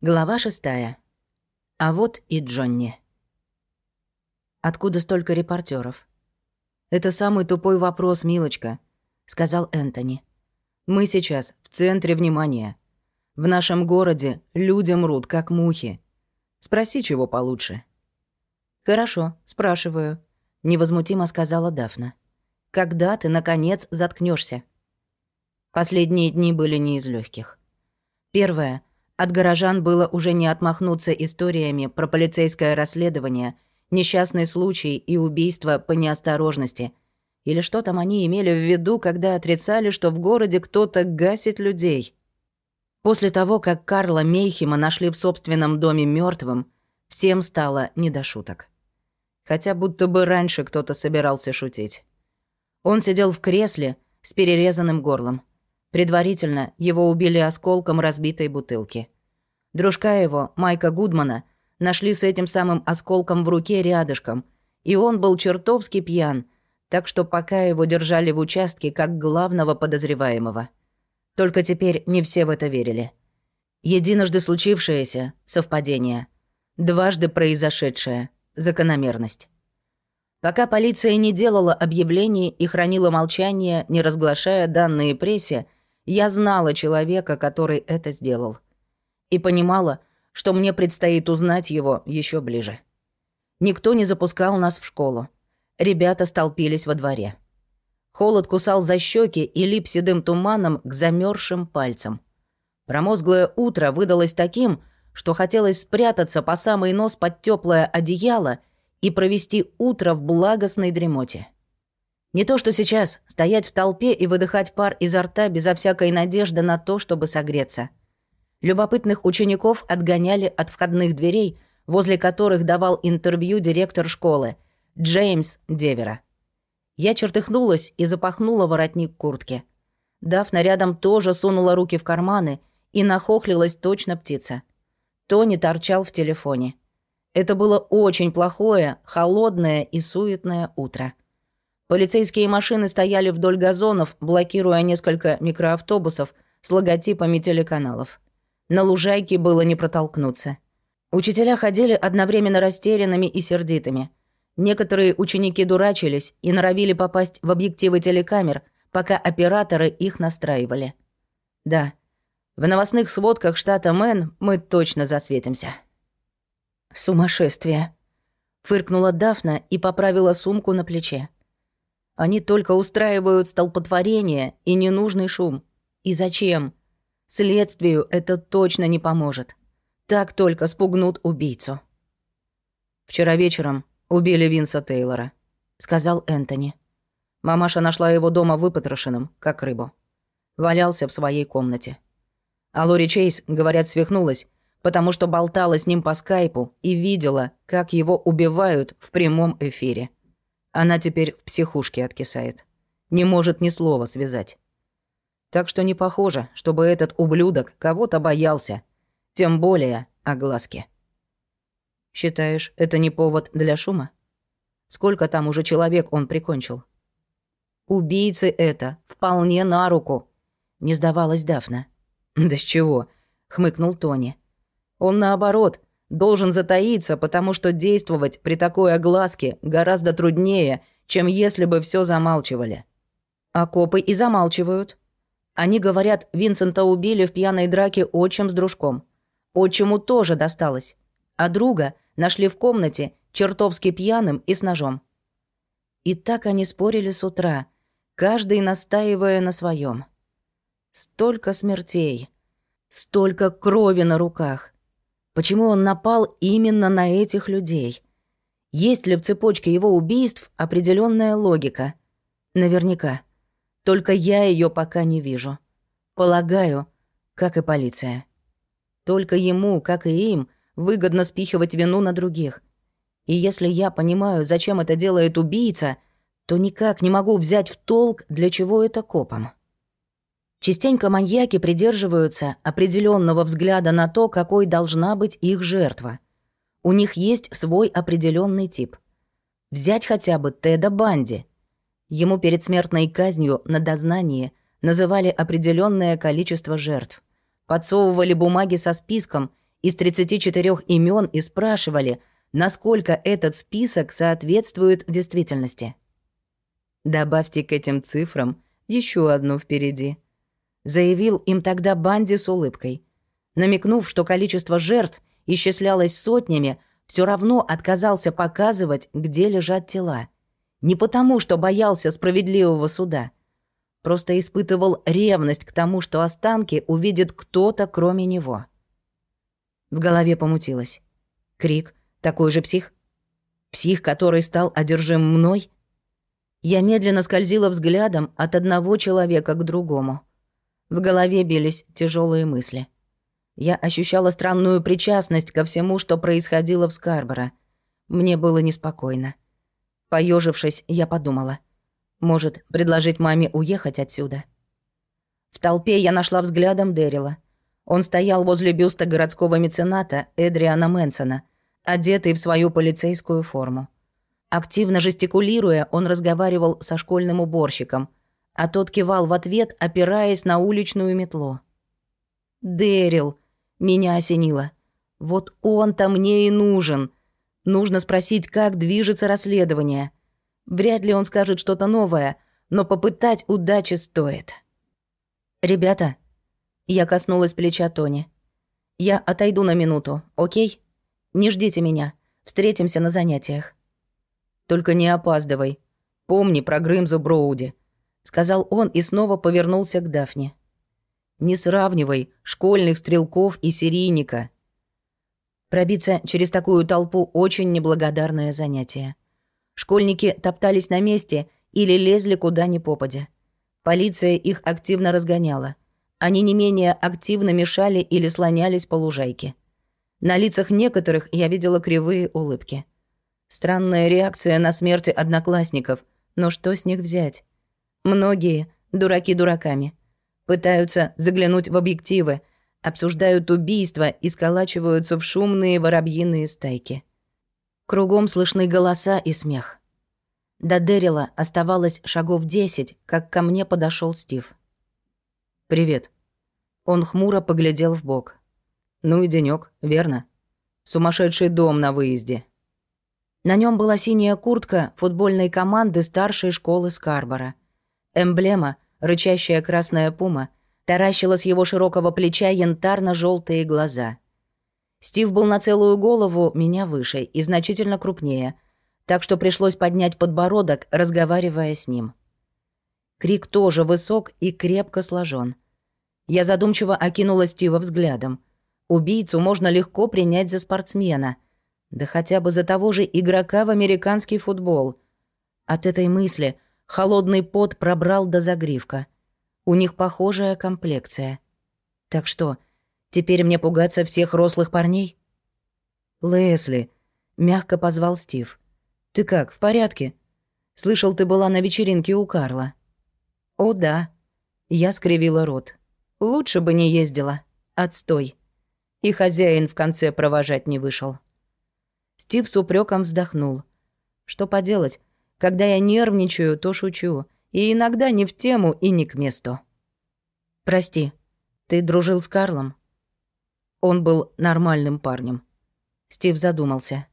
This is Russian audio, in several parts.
Глава шестая. А вот и Джонни. Откуда столько репортеров? Это самый тупой вопрос, милочка, сказал Энтони. Мы сейчас в центре внимания. В нашем городе люди мрут, как мухи. Спроси, чего получше. Хорошо, спрашиваю, невозмутимо сказала Дафна. Когда ты, наконец, заткнешься? Последние дни были не из легких. Первое — от горожан было уже не отмахнуться историями про полицейское расследование, несчастный случай и убийство по неосторожности. Или что там они имели в виду, когда отрицали, что в городе кто-то гасит людей. После того, как Карла Мейхема нашли в собственном доме мертвым, всем стало не до шуток. Хотя будто бы раньше кто-то собирался шутить. Он сидел в кресле с перерезанным горлом. Предварительно его убили осколком разбитой бутылки. Дружка его, Майка Гудмана, нашли с этим самым осколком в руке рядышком, и он был чертовски пьян, так что пока его держали в участке как главного подозреваемого. Только теперь не все в это верили. Единожды случившееся — совпадение. Дважды произошедшее — закономерность. Пока полиция не делала объявлений и хранила молчание, не разглашая данные прессе, я знала человека, который это сделал. И понимала, что мне предстоит узнать его еще ближе. Никто не запускал нас в школу. Ребята столпились во дворе. Холод кусал за щеки и лип седым туманом к замерзшим пальцам. Промозглое утро выдалось таким, что хотелось спрятаться по самый нос под теплое одеяло и провести утро в благостной дремоте. Не то что сейчас, стоять в толпе и выдыхать пар изо рта безо всякой надежды на то, чтобы согреться. Любопытных учеников отгоняли от входных дверей, возле которых давал интервью директор школы, Джеймс Девера. Я чертыхнулась и запахнула воротник куртки. Дафна рядом тоже сунула руки в карманы и нахохлилась точно птица. Тони торчал в телефоне. Это было очень плохое, холодное и суетное утро. Полицейские машины стояли вдоль газонов, блокируя несколько микроавтобусов с логотипами телеканалов. На лужайке было не протолкнуться. Учителя ходили одновременно растерянными и сердитыми. Некоторые ученики дурачились и норовили попасть в объективы телекамер, пока операторы их настраивали. Да, в новостных сводках штата Мэн мы точно засветимся. «Сумасшествие!» — фыркнула Дафна и поправила сумку на плече. Они только устраивают столпотворение и ненужный шум. И зачем? Следствию это точно не поможет. Так только спугнут убийцу. «Вчера вечером убили Винса Тейлора», — сказал Энтони. Мамаша нашла его дома выпотрошенным, как рыбу. Валялся в своей комнате. А Лори Чейз, говорят, свихнулась, потому что болтала с ним по скайпу и видела, как его убивают в прямом эфире. Она теперь в психушке откисает. Не может ни слова связать. Так что не похоже, чтобы этот ублюдок кого-то боялся. Тем более огласки. Считаешь, это не повод для шума? Сколько там уже человек он прикончил? Убийцы это вполне на руку. Не сдавалась Дафна. Да с чего? Хмыкнул Тони. Он наоборот должен затаиться, потому что действовать при такой огласке гораздо труднее, чем если бы все замалчивали. А копы и замалчивают. Они говорят, Винсента убили в пьяной драке отчим с дружком. Отчиму тоже досталось. А друга нашли в комнате чертовски пьяным и с ножом. И так они спорили с утра, каждый настаивая на своем. Столько смертей, столько крови на руках — Почему он напал именно на этих людей? Есть ли в цепочке его убийств определенная логика? Наверняка. Только я ее пока не вижу. Полагаю, как и полиция. Только ему, как и им, выгодно спихивать вину на других. И если я понимаю, зачем это делает убийца, то никак не могу взять в толк, для чего это копам. Частенько маньяки придерживаются определенного взгляда на то, какой должна быть их жертва. У них есть свой определенный тип. Взять хотя бы Теда Банди. Ему перед смертной казнью на дознании называли определенное количество жертв, подсовывали бумаги со списком из 34 имен и спрашивали, насколько этот список соответствует действительности. Добавьте к этим цифрам еще одну впереди. Заявил им тогда Банди с улыбкой. Намекнув, что количество жертв исчислялось сотнями, все равно отказался показывать, где лежат тела. Не потому, что боялся справедливого суда. Просто испытывал ревность к тому, что останки увидит кто-то, кроме него. В голове помутилось. Крик, такой же псих? Псих, который стал одержим мной? Я медленно скользила взглядом от одного человека к другому. В голове бились тяжелые мысли. Я ощущала странную причастность ко всему, что происходило в Скарборо. Мне было неспокойно. Поежившись, я подумала. Может, предложить маме уехать отсюда? В толпе я нашла взглядом Дэрила. Он стоял возле бюста городского мецената Эдриана Мэнсона, одетый в свою полицейскую форму. Активно жестикулируя, он разговаривал со школьным уборщиком, а тот кивал в ответ, опираясь на уличную метлу. «Дэрил!» — меня осенило. «Вот он-то мне и нужен!» Нужно спросить, как движется расследование. Вряд ли он скажет что-то новое, но попытать удачи стоит. «Ребята», — я коснулась плеча Тони, — «я отойду на минуту, окей? Не ждите меня, встретимся на занятиях». «Только не опаздывай. Помни про Грымзу Броуди», — сказал он и снова повернулся к Дафне. «Не сравнивай школьных стрелков и серийника. Пробиться через такую толпу – очень неблагодарное занятие. Школьники топтались на месте или лезли куда ни попадя. Полиция их активно разгоняла. Они не менее активно мешали или слонялись по лужайке. На лицах некоторых я видела кривые улыбки. Странная реакция на смерти одноклассников, но что с них взять? Многие, дураки дураками, пытаются заглянуть в объективы, обсуждают убийства и сколачиваются в шумные воробьиные стайки. Кругом слышны голоса и смех. До Дэрила оставалось шагов десять, как ко мне подошел Стив. «Привет». Он хмуро поглядел в бок. «Ну и денёк, верно? Сумасшедший дом на выезде». На нем была синяя куртка футбольной команды старшей школы Скарбора. Эмблема, рычащая красная пума — таращила с его широкого плеча янтарно желтые глаза. Стив был на целую голову меня выше и значительно крупнее, так что пришлось поднять подбородок, разговаривая с ним. Крик тоже высок и крепко сложен. Я задумчиво окинула Стива взглядом. Убийцу можно легко принять за спортсмена, да хотя бы за того же игрока в американский футбол. От этой мысли холодный пот пробрал до загривка — у них похожая комплекция. Так что, теперь мне пугаться всех рослых парней? Лесли, мягко позвал Стив. Ты как, в порядке? Слышал, ты была на вечеринке у Карла. О, да. Я скривила рот. Лучше бы не ездила. Отстой. И хозяин в конце провожать не вышел. Стив с упреком вздохнул. Что поделать, когда я нервничаю, то шучу — и иногда не в тему и не к месту. «Прости, ты дружил с Карлом?» Он был нормальным парнем. Стив задумался.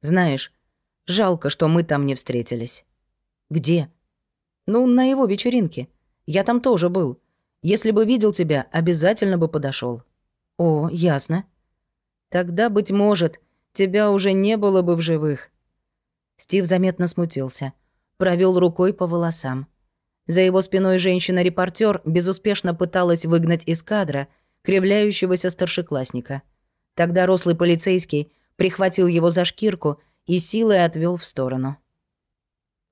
«Знаешь, жалко, что мы там не встретились». «Где?» «Ну, на его вечеринке. Я там тоже был. Если бы видел тебя, обязательно бы подошел. «О, ясно. Тогда, быть может, тебя уже не было бы в живых». Стив заметно смутился. Провел рукой по волосам. За его спиной женщина-репортер безуспешно пыталась выгнать из кадра кривляющегося старшеклассника. Тогда рослый полицейский прихватил его за шкирку и силой отвел в сторону.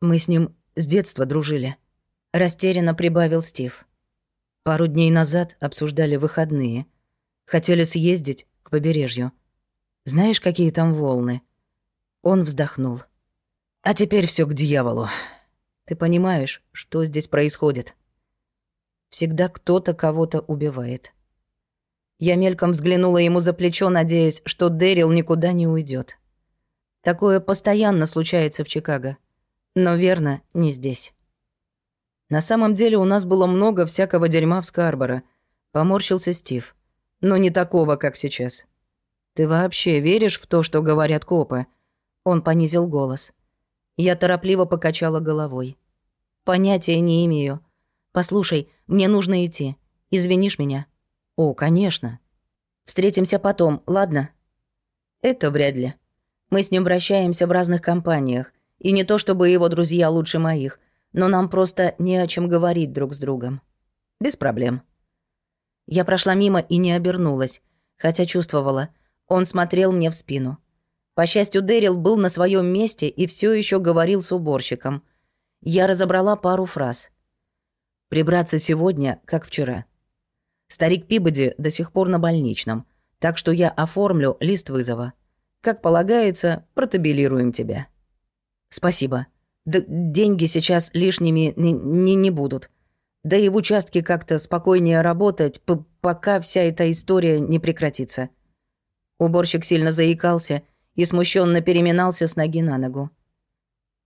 «Мы с ним с детства дружили», — растерянно прибавил Стив. Пару дней назад обсуждали выходные. Хотели съездить к побережью. Знаешь, какие там волны?» Он вздохнул. «А теперь все к дьяволу». Ты понимаешь, что здесь происходит? Всегда кто-то кого-то убивает. Я мельком взглянула ему за плечо, надеясь, что Дэрил никуда не уйдет. Такое постоянно случается в Чикаго. Но верно, не здесь. На самом деле у нас было много всякого дерьма в Скарборо. Поморщился Стив. Но не такого, как сейчас. Ты вообще веришь в то, что говорят копы? Он понизил голос. Я торопливо покачала головой. Понятия не имею. Послушай, мне нужно идти. Извинишь меня? О, конечно. Встретимся потом, ладно? Это вряд ли. Мы с ним вращаемся в разных компаниях, и не то чтобы его друзья лучше моих, но нам просто не о чем говорить друг с другом. Без проблем. Я прошла мимо и не обернулась, хотя чувствовала, он смотрел мне в спину. По счастью, Дэрил был на своем месте и все еще говорил с уборщиком. Я разобрала пару фраз. «Прибраться сегодня, как вчера». Старик Пибоди до сих пор на больничном, так что я оформлю лист вызова. Как полагается, протабелируем тебя. Спасибо. Да деньги сейчас лишними не, не будут. Да и в участке как-то спокойнее работать, пока вся эта история не прекратится. Уборщик сильно заикался и смущенно переминался с ноги на ногу.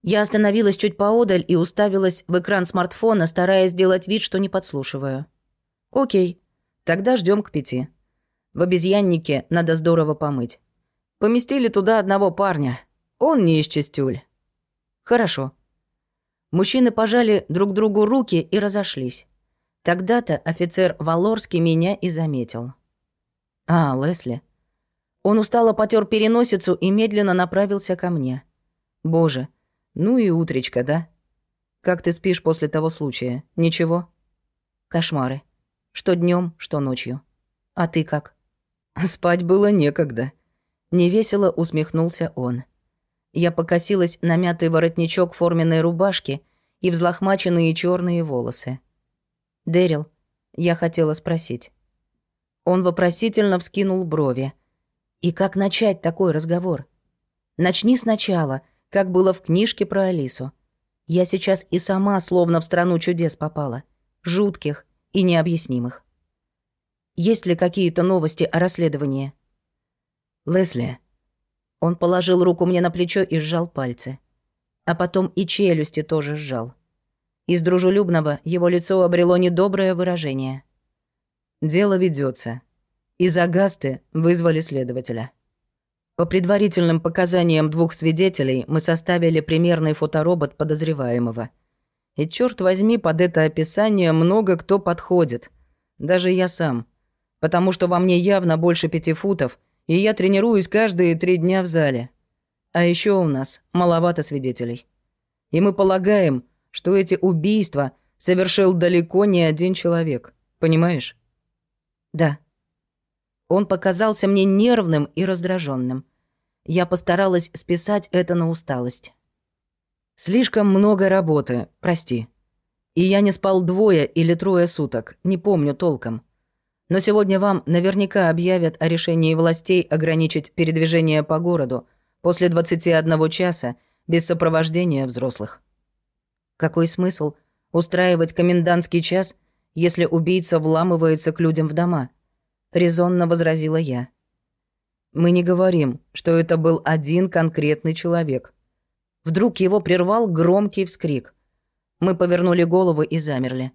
Я остановилась чуть поодаль и уставилась в экран смартфона, стараясь сделать вид, что не подслушиваю. Окей, тогда ждем к пяти. В обезьяннике надо здорово помыть. Поместили туда одного парня. Он не из чистюль. Хорошо. Мужчины пожали друг другу руки и разошлись. Тогда-то офицер Валорский меня и заметил. А, Лесли. Он устало потер переносицу и медленно направился ко мне. Боже, ну и утречка, да? Как ты спишь после того случая? Ничего? Кошмары. Что днем, что ночью. А ты как? Спать было некогда. Невесело усмехнулся он. Я покосилась на мятый воротничок форменной рубашки и взлохмаченные черные волосы. Дэрил, я хотела спросить. Он вопросительно вскинул брови. И как начать такой разговор? Начни сначала, как было в книжке про Алису. Я сейчас и сама словно в страну чудес попала. Жутких и необъяснимых. Есть ли какие-то новости о расследовании? «Лесли». Он положил руку мне на плечо и сжал пальцы. А потом и челюсти тоже сжал. Из дружелюбного его лицо обрело недоброе выражение. «Дело ведется. Из Агасты вызвали следователя. По предварительным показаниям двух свидетелей мы составили примерный фоторобот подозреваемого. И черт возьми, под это описание много кто подходит. Даже я сам. Потому что во мне явно больше пяти футов — и я тренируюсь каждые три дня в зале. А еще у нас маловато свидетелей. И мы полагаем, что эти убийства совершил далеко не один человек. Понимаешь? Да. Он показался мне нервным и раздраженным. Я постаралась списать это на усталость. Слишком много работы, прости. И я не спал двое или трое суток, не помню толком. Но сегодня вам наверняка объявят о решении властей ограничить передвижение по городу после 21 часа без сопровождения взрослых. Какой смысл устраивать комендантский час, если убийца вламывается к людям в дома? Резонно возразила я. Мы не говорим, что это был один конкретный человек. Вдруг его прервал громкий вскрик. Мы повернули головы и замерли.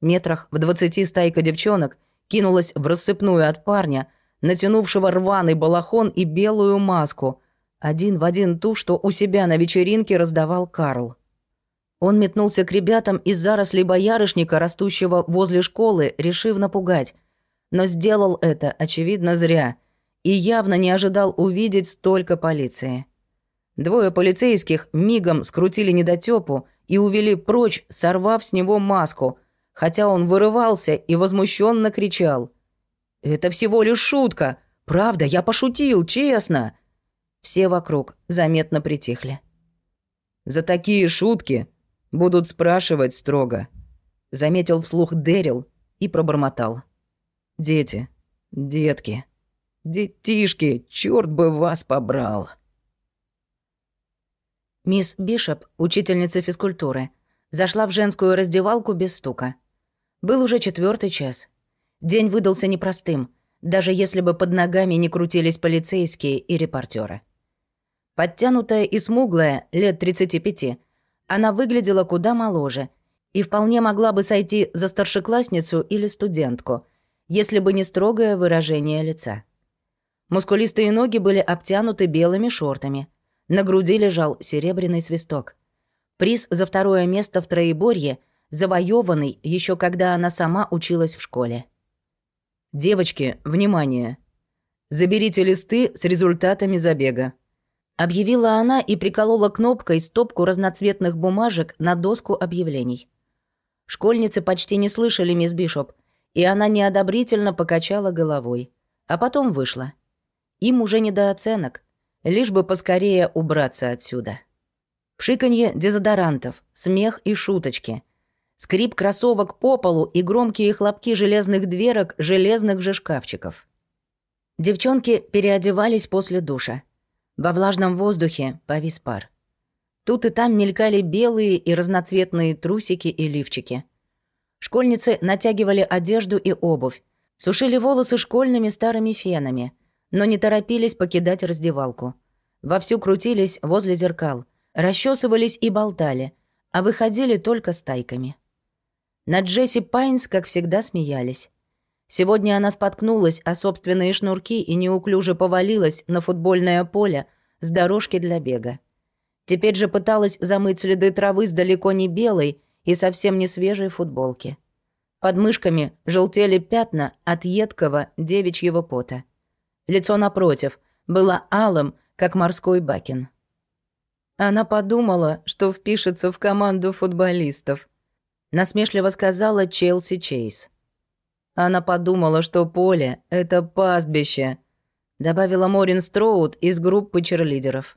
Метрах в двадцати стайка девчонок кинулась в рассыпную от парня, натянувшего рваный балахон и белую маску, один в один ту, что у себя на вечеринке раздавал Карл. Он метнулся к ребятам из зарослей боярышника, растущего возле школы, решив напугать. Но сделал это, очевидно, зря, и явно не ожидал увидеть столько полиции. Двое полицейских мигом скрутили недотёпу и увели прочь, сорвав с него маску, хотя он вырывался и возмущенно кричал. «Это всего лишь шутка! Правда, я пошутил, честно!» Все вокруг заметно притихли. «За такие шутки будут спрашивать строго», — заметил вслух Дэрил и пробормотал. «Дети, детки, детишки, черт бы вас побрал!» Мисс Бишоп, учительница физкультуры, зашла в женскую раздевалку без стука. Был уже четвертый час. День выдался непростым, даже если бы под ногами не крутились полицейские и репортеры. Подтянутая и смуглая, лет 35, она выглядела куда моложе и вполне могла бы сойти за старшеклассницу или студентку, если бы не строгое выражение лица. Мускулистые ноги были обтянуты белыми шортами. На груди лежал серебряный свисток. Приз за второе место в троеборье, завоеванный еще когда она сама училась в школе. «Девочки, внимание! Заберите листы с результатами забега», объявила она и приколола кнопкой стопку разноцветных бумажек на доску объявлений. Школьницы почти не слышали мисс Бишоп, и она неодобрительно покачала головой, а потом вышла. Им уже не до оценок, лишь бы поскорее убраться отсюда. Пшиканье дезодорантов, смех и шуточки, скрип кроссовок по полу и громкие хлопки железных дверок железных же шкафчиков. Девчонки переодевались после душа. Во влажном воздухе повис пар. Тут и там мелькали белые и разноцветные трусики и лифчики. Школьницы натягивали одежду и обувь, сушили волосы школьными старыми фенами, но не торопились покидать раздевалку. Вовсю крутились возле зеркал, расчесывались и болтали, а выходили только стайками. Над Джесси Пайнс, как всегда, смеялись. Сегодня она споткнулась о собственные шнурки и неуклюже повалилась на футбольное поле с дорожки для бега. Теперь же пыталась замыть следы травы с далеко не белой и совсем не свежей футболки. Под мышками желтели пятна от едкого девичьего пота. Лицо напротив было алым, как морской бакин. Она подумала, что впишется в команду футболистов. Насмешливо сказала Челси Чейз. Она подумала, что поле — это пастбище, добавила Морин Строуд из группы черлидеров.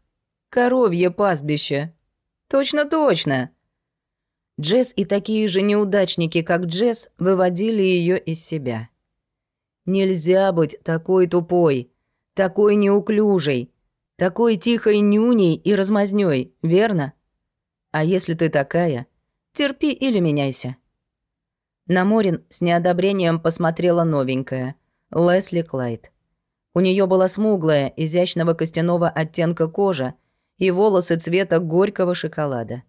Коровье пастбище. Точно-точно. Джесс и такие же неудачники, как Джесс, выводили ее из себя. Нельзя быть такой тупой, такой неуклюжей, такой тихой нюней и размазнёй, верно? А если ты такая, терпи или меняйся. На Морин с неодобрением посмотрела новенькая, Лесли Клайд. У нее была смуглая, изящного костяного оттенка кожа, и волосы цвета горького шоколада.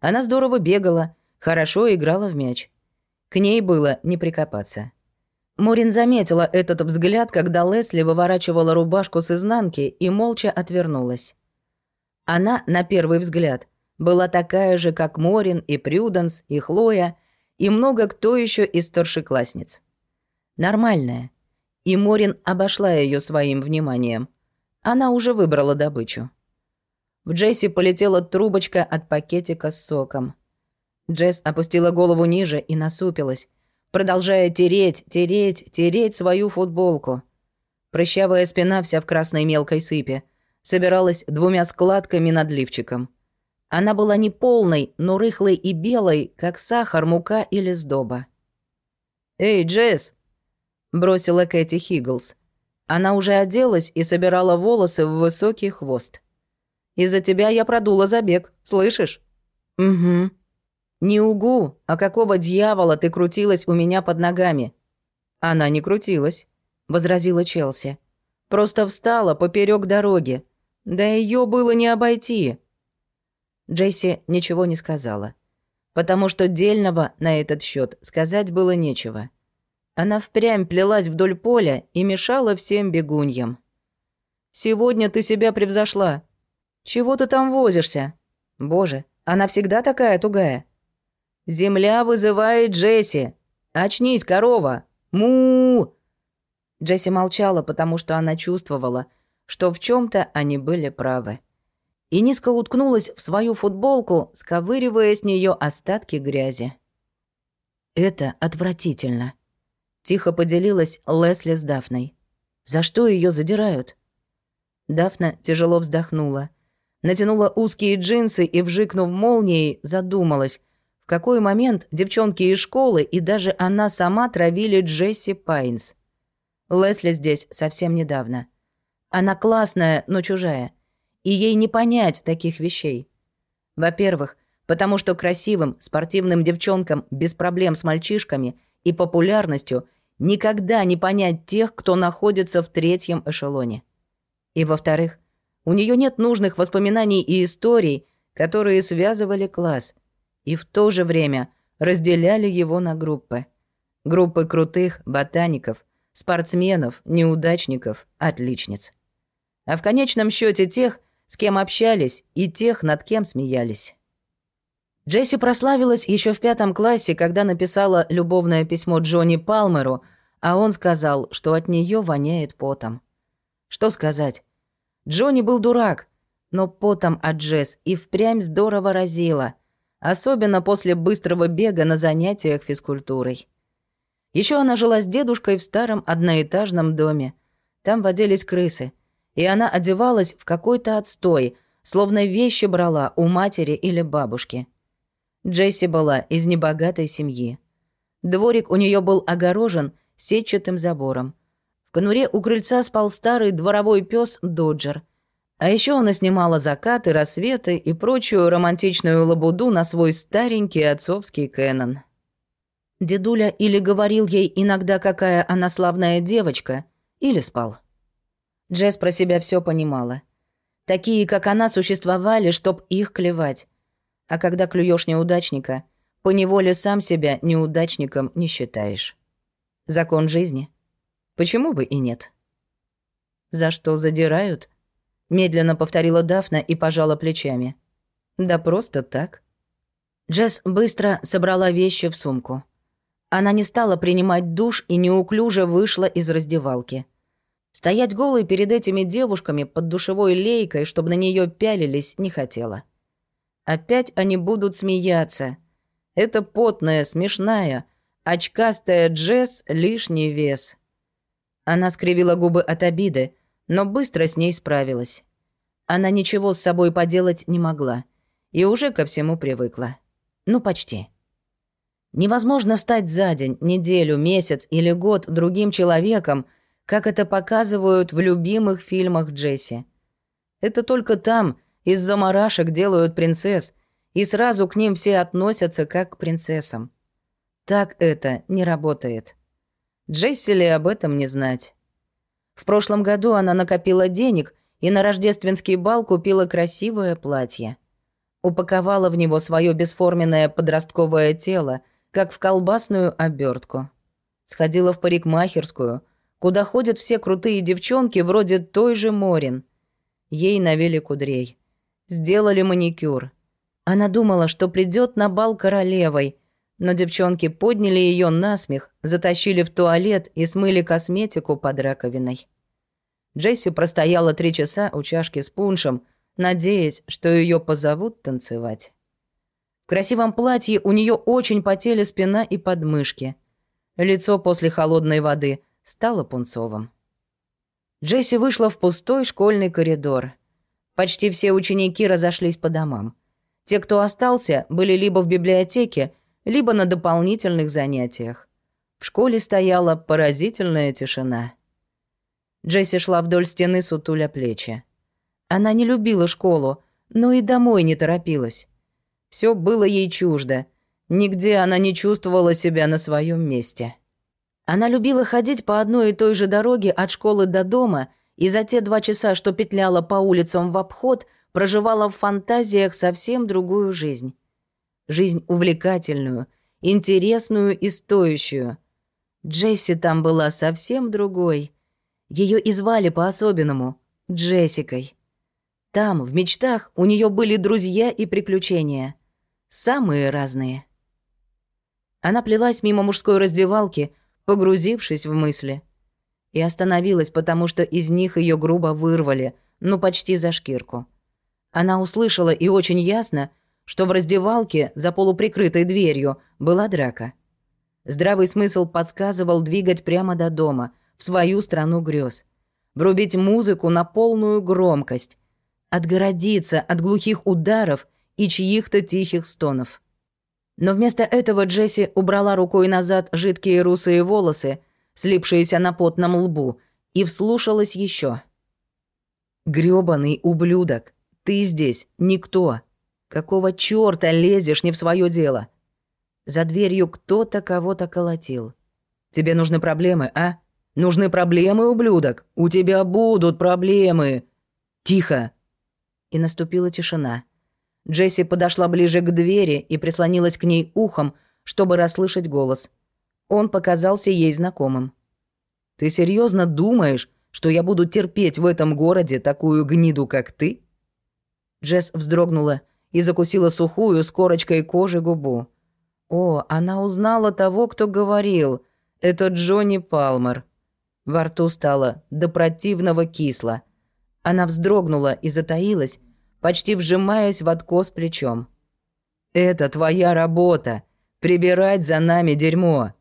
Она здорово бегала, хорошо играла в мяч. К ней было не прикопаться. Морин заметила этот взгляд, когда Лесли выворачивала рубашку с изнанки и молча отвернулась. Она, на первый взгляд, была такая же, как Морин и Прюденс, и Хлоя, и много кто еще из старшеклассниц. Нормальная. И Морин обошла ее своим вниманием. Она уже выбрала добычу. В Джесси полетела трубочка от пакетика с соком. Джесс опустила голову ниже и насупилась, продолжая тереть, тереть, тереть свою футболку. Прыщавая спина вся в красной мелкой сыпи, собиралась двумя складками над лифчиком. Она была не полной, но рыхлой и белой, как сахар, мука или сдоба. «Эй, Джесс!» — бросила Кэти Хигглс. Она уже оделась и собирала волосы в высокий хвост. Из-за тебя я продула забег, слышишь?» «Угу». «Не угу, а какого дьявола ты крутилась у меня под ногами?» «Она не крутилась», — возразила Челси. «Просто встала поперек дороги. Да ее было не обойти». Джесси ничего не сказала, потому что дельного на этот счет сказать было нечего. Она впрямь плелась вдоль поля и мешала всем бегуньям. «Сегодня ты себя превзошла», «Чего ты там возишься? Боже, она всегда такая тугая». «Земля вызывает Джесси! Очнись, корова! му Джесси молчала, потому что она чувствовала, что в чем то они были правы. И низко уткнулась в свою футболку, сковыривая с нее остатки грязи. «Это отвратительно», — тихо поделилась Лесли с Дафной. «За что ее задирают?» Дафна тяжело вздохнула натянула узкие джинсы и, вжикнув молнией, задумалась, в какой момент девчонки из школы и даже она сама травили Джесси Пайнс. Лесли здесь совсем недавно. Она классная, но чужая. И ей не понять таких вещей. Во-первых, потому что красивым, спортивным девчонкам без проблем с мальчишками и популярностью никогда не понять тех, кто находится в третьем эшелоне. И во-вторых, у нее нет нужных воспоминаний и историй, которые связывали класс, и в то же время разделяли его на группы. Группы крутых ботаников, спортсменов, неудачников, отличниц. А в конечном счете тех, с кем общались, и тех, над кем смеялись. Джесси прославилась еще в пятом классе, когда написала любовное письмо Джонни Палмеру, а он сказал, что от нее воняет потом. Что сказать? Джонни был дурак, но потом от Джесс и впрямь здорово разило, особенно после быстрого бега на занятиях физкультурой. Еще она жила с дедушкой в старом одноэтажном доме. Там водились крысы, и она одевалась в какой-то отстой, словно вещи брала у матери или бабушки. Джесси была из небогатой семьи. Дворик у нее был огорожен сетчатым забором. Конуре у крыльца спал старый дворовой пес Доджер. А еще она снимала закаты, рассветы и прочую романтичную лабуду на свой старенький отцовский Кэнон. Дедуля или говорил ей иногда, какая она славная девочка, или спал. Джесс про себя все понимала. Такие, как она, существовали, чтоб их клевать. А когда клюешь неудачника, поневоле сам себя неудачником не считаешь. Закон жизни. Почему бы и нет? За что задирают? Медленно повторила Дафна и пожала плечами. Да просто так. Джесс быстро собрала вещи в сумку. Она не стала принимать душ и неуклюже вышла из раздевалки. Стоять голой перед этими девушками под душевой лейкой, чтобы на нее пялились, не хотела. Опять они будут смеяться. Это потная, смешная, очкастая Джесс — лишний вес. Она скривила губы от обиды, но быстро с ней справилась. Она ничего с собой поделать не могла и уже ко всему привыкла. Ну, почти. Невозможно стать за день, неделю, месяц или год другим человеком, как это показывают в любимых фильмах Джесси. Это только там из заморашек делают принцесс, и сразу к ним все относятся как к принцессам. Так это не работает. Джесси ли об этом не знать? В прошлом году она накопила денег и на рождественский бал купила красивое платье. Упаковала в него свое бесформенное подростковое тело — как в колбасную обертку. Сходила в парикмахерскую, куда ходят все крутые девчонки вроде той же Морин. Ей навели кудрей. Сделали маникюр. Она думала, что придет на бал королевой, но девчонки подняли ее на смех, затащили в туалет и смыли косметику под раковиной. Джесси простояла три часа у чашки с пуншем, надеясь, что ее позовут танцевать. В красивом платье у нее очень потели спина и подмышки. Лицо после холодной воды стало пунцовым. Джесси вышла в пустой школьный коридор. Почти все ученики разошлись по домам. Те, кто остался, были либо в библиотеке, либо на дополнительных занятиях. В школе стояла поразительная тишина. Джесси шла вдоль стены, сутуля плечи. Она не любила школу, но и домой не торопилась. Все было ей чуждо. Нигде она не чувствовала себя на своем месте. Она любила ходить по одной и той же дороге от школы до дома, и за те два часа, что петляла по улицам в обход, проживала в фантазиях совсем другую жизнь. Жизнь увлекательную, интересную и стоящую. Джесси там была совсем другой. Ее и звали по-особенному — Джессикой. Там, в мечтах, у нее были друзья и приключения — Самые разные. Она плелась мимо мужской раздевалки, погрузившись в мысли. И остановилась, потому что из них ее грубо вырвали, ну почти за шкирку. Она услышала и очень ясно, что в раздевалке за полуприкрытой дверью была драка. Здравый смысл подсказывал двигать прямо до дома, в свою страну грез. Врубить музыку на полную громкость. Отгородиться от глухих ударов и чьих-то тихих стонов. Но вместо этого Джесси убрала рукой назад жидкие русые волосы, слипшиеся на потном лбу, и вслушалась еще. «Грёбаный ублюдок, ты здесь никто. Какого чёрта лезешь не в свое дело?» За дверью кто-то кого-то колотил. «Тебе нужны проблемы, а? Нужны проблемы, ублюдок? У тебя будут проблемы!» «Тихо!» И наступила тишина. Джесси подошла ближе к двери и прислонилась к ней ухом, чтобы расслышать голос. Он показался ей знакомым. Ты серьезно думаешь, что я буду терпеть в этом городе такую гниду, как ты?» Джесс вздрогнула и закусила сухую с корочкой кожи губу. О, она узнала того, кто говорил. Это Джонни Палмер. Во рту стало до противного кисло. Она вздрогнула и затаилась, почти вжимаясь в откос плечом. «Это твоя работа — прибирать за нами дерьмо.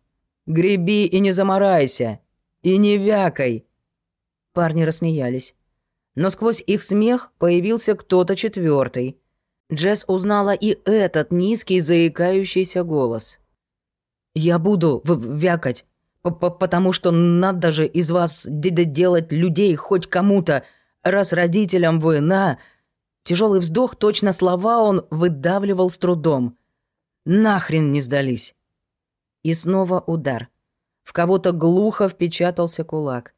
Греби и не заморайся. И не вякай!» Парни рассмеялись. Но сквозь их смех появился кто-то четвертый. Джесс узнала и этот низкий заикающийся голос. «Я буду вякать, потому что надо же из вас делать людей хоть кому-то, раз родителям вы на...» Тяжелый вздох, точно слова он выдавливал с трудом. «Нахрен не сдались!» И снова удар. В кого-то глухо впечатался кулак.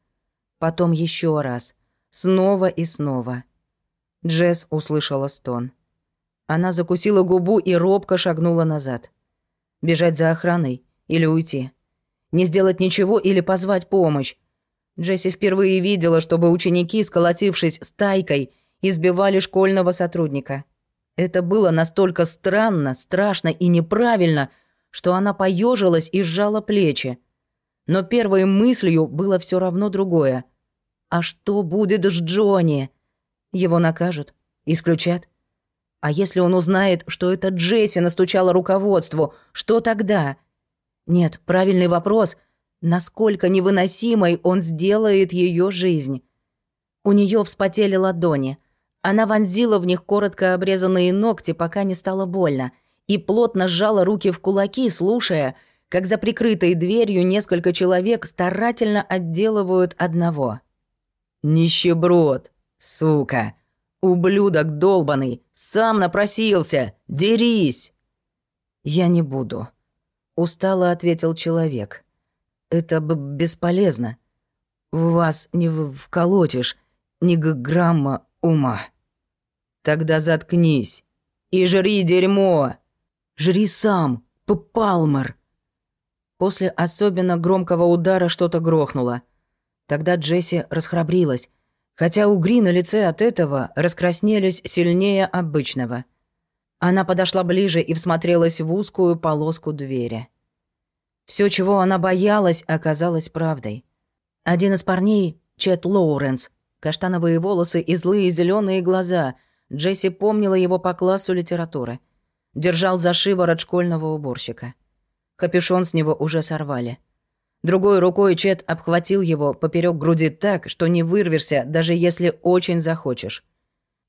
Потом еще раз. Снова и снова. Джесс услышала стон. Она закусила губу и робко шагнула назад. Бежать за охраной или уйти. Не сделать ничего или позвать помощь. Джесси впервые видела, чтобы ученики, сколотившись стайкой, избивали школьного сотрудника. Это было настолько странно, страшно и неправильно, что она поежилась и сжала плечи. Но первой мыслью было все равно другое. А что будет с Джонни? Его накажут? Исключат? А если он узнает, что это Джесси настучала руководству, что тогда? Нет, правильный вопрос — насколько невыносимой он сделает ее жизнь. У нее вспотели ладони. Она вонзила в них коротко обрезанные ногти, пока не стало больно, и плотно сжала руки в кулаки, слушая, как за прикрытой дверью несколько человек старательно отделывают одного. «Нищеброд, сука!» «Ублюдок долбанный! Сам напросился! Дерись!» «Я не буду», — устало ответил человек. «Это бесполезно. Вас не вколотишь ни грамма ума». «Тогда заткнись и жри дерьмо! Жри сам, П Палмер!» После особенно громкого удара что-то грохнуло. Тогда Джесси расхрабрилась, хотя угри на лице от этого раскраснелись сильнее обычного. Она подошла ближе и всмотрелась в узкую полоску двери. Все, чего она боялась, оказалось правдой. Один из парней, Чет Лоуренс, каштановые волосы и злые зеленые глаза, Джесси помнила его по классу литературы. Держал за шиворот школьного уборщика. Капюшон с него уже сорвали. Другой рукой Чет обхватил его поперек груди так, что не вырвешься, даже если очень захочешь.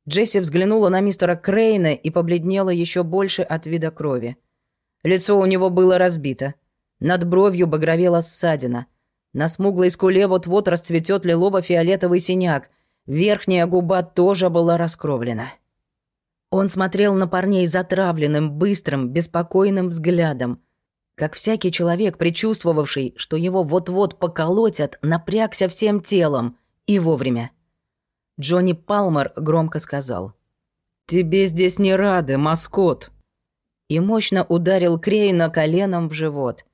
Джесси взглянула на мистера Крейна и побледнела еще больше от вида крови. Лицо у него было разбито. Над бровью багровела ссадина. На смуглой скуле вот-вот расцветет лилово-фиолетовый синяк. Верхняя губа тоже была раскровлена. Он смотрел на парней затравленным, быстрым, беспокойным взглядом – как всякий человек, предчувствовавший, что его вот-вот поколотят, напрягся всем телом и вовремя. Джонни Палмер громко сказал. «Тебе здесь не рады, маскот!» И мощно ударил Крейна коленом в живот.